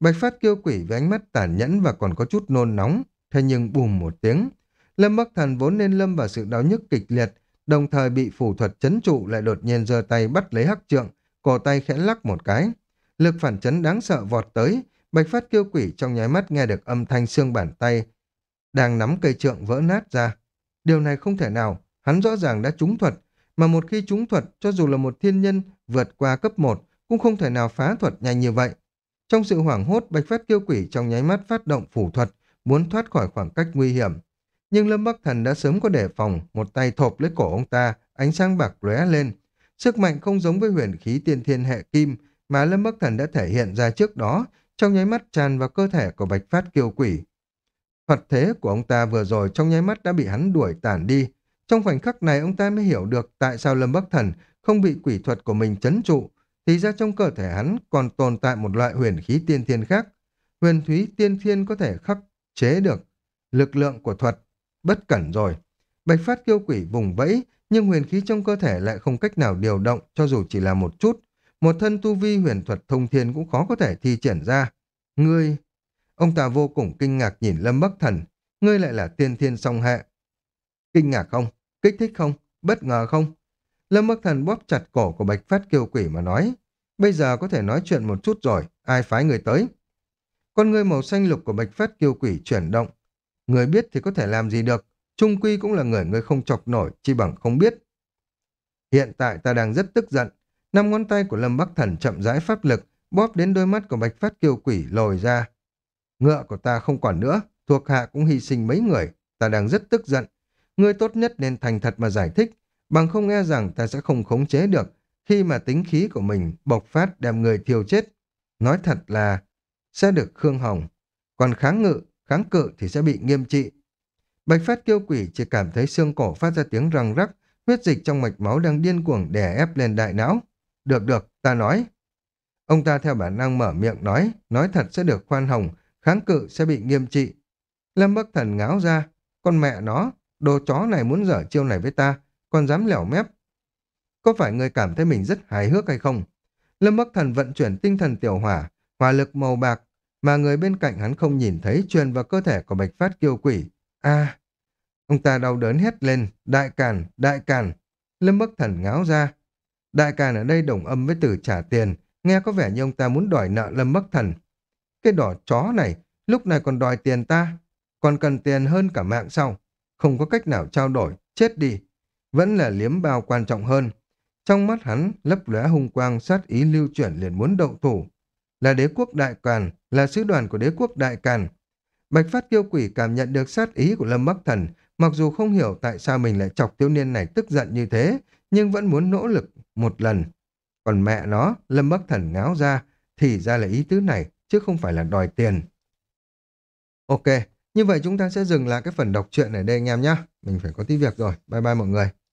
Bạch Phát kêu quỷ với ánh mắt tàn nhẫn và còn có chút nôn nóng, thế nhưng bùm một tiếng. Lâm Bắc Thần vốn nên lâm vào sự đau nhức kịch liệt, đồng thời bị phủ thuật chấn trụ lại đột nhiên giơ tay bắt lấy hắc trượng, cổ tay khẽ lắc một cái. Lực phản chấn đáng sợ vọt tới, Bạch Phát kêu quỷ trong nháy mắt nghe được âm thanh xương bàn tay, đang nắm cây trượng vỡ nát ra. Điều này không thể nào, hắn rõ ràng đã trúng thuật, mà một khi trúng thuật, cho dù là một thiên nhân vượt qua cấp 1, cũng không thể nào phá thuật nhanh như vậy. Trong sự hoảng hốt, Bạch Phát kêu quỷ trong nháy mắt phát động phủ thuật, muốn thoát khỏi khoảng cách nguy hiểm. Nhưng Lâm Bắc Thần đã sớm có đề phòng, một tay thộp lấy cổ ông ta, ánh sáng bạc lóe lên. Sức mạnh không giống với huyền khí tiên thiên hệ kim mà Lâm Bắc Thần đã thể hiện ra trước đó, trong nháy mắt tràn vào cơ thể của Bạch Phát kiêu quỷ. Thuật thế của ông ta vừa rồi trong nháy mắt đã bị hắn đuổi tản đi. Trong khoảnh khắc này ông ta mới hiểu được tại sao Lâm Bắc Thần không bị quỷ thuật của mình chấn trụ. thì ra trong cơ thể hắn còn tồn tại một loại huyền khí tiên thiên khác. Huyền thúy tiên thiên có thể khắc chế được lực lượng của thuật. Bất cẩn rồi. Bạch phát kiêu quỷ vùng vẫy, nhưng huyền khí trong cơ thể lại không cách nào điều động, cho dù chỉ là một chút. Một thân tu vi huyền thuật thông thiên cũng khó có thể thi triển ra. Ngươi... Ông ta vô cùng kinh ngạc nhìn Lâm Bắc Thần. Ngươi lại là tiên thiên song hệ. Kinh ngạc không? Kích thích không? Bất ngờ không? Lâm Bắc Thần bóp chặt cổ của Bạch Phát kiêu quỷ mà nói. Bây giờ có thể nói chuyện một chút rồi. Ai phái người tới? Con ngươi màu xanh lục của Bạch Phát kiêu quỷ chuyển động. Người biết thì có thể làm gì được. Trung quy cũng là người người không chọc nổi, chi bằng không biết. Hiện tại ta đang rất tức giận. Năm ngón tay của Lâm Bắc Thần chậm rãi pháp lực, bóp đến đôi mắt của Bạch Phát kiêu quỷ lồi ra. Ngựa của ta không còn nữa, thuộc hạ cũng hy sinh mấy người, ta đang rất tức giận. Ngươi tốt nhất nên thành thật mà giải thích, bằng không nghe rằng ta sẽ không khống chế được khi mà tính khí của mình bộc phát đem người thiêu chết. Nói thật là sẽ được Khương Hồng, còn kháng ngự, kháng cự thì sẽ bị nghiêm trị. Bạch Phát kiêu quỷ chỉ cảm thấy xương cổ phát ra tiếng răng rắc, huyết dịch trong mạch máu đang điên cuồng đè ép lên đại não. Được được, ta nói. Ông ta theo bản năng mở miệng nói, nói thật sẽ được khoan hồng, kháng cự sẽ bị nghiêm trị. Lâm Bắc Thần ngáo ra, con mẹ nó, đồ chó này muốn dở chiêu này với ta, còn dám lẻo mép. Có phải người cảm thấy mình rất hài hước hay không? Lâm Bắc Thần vận chuyển tinh thần tiểu hỏa, hỏa lực màu bạc, mà người bên cạnh hắn không nhìn thấy truyền vào cơ thể của Bạch Phát kiêu quỷ a Ông ta đau đớn hét lên, đại càn, đại càn. Lâm Bắc Thần ngáo ra. Đại càn ở đây đồng âm với từ trả tiền, nghe có vẻ như ông ta muốn đòi nợ Lâm Bắc Thần. Cái đỏ chó này, lúc này còn đòi tiền ta, còn cần tiền hơn cả mạng sau. Không có cách nào trao đổi, chết đi. Vẫn là liếm bao quan trọng hơn. Trong mắt hắn, lấp lóe hung quang sát ý lưu chuyển liền muốn động thủ. Là đế quốc đại càn, là sứ đoàn của đế quốc đại càn. Bạch phát kiêu quỷ cảm nhận được sát ý của Lâm Bắc Thần, mặc dù không hiểu tại sao mình lại chọc thiếu niên này tức giận như thế, nhưng vẫn muốn nỗ lực một lần. Còn mẹ nó, Lâm Bắc Thần ngáo ra, thì ra là ý tứ này, chứ không phải là đòi tiền. Ok, như vậy chúng ta sẽ dừng lại cái phần đọc truyện ở đây anh em nhé. Mình phải có tí việc rồi. Bye bye mọi người.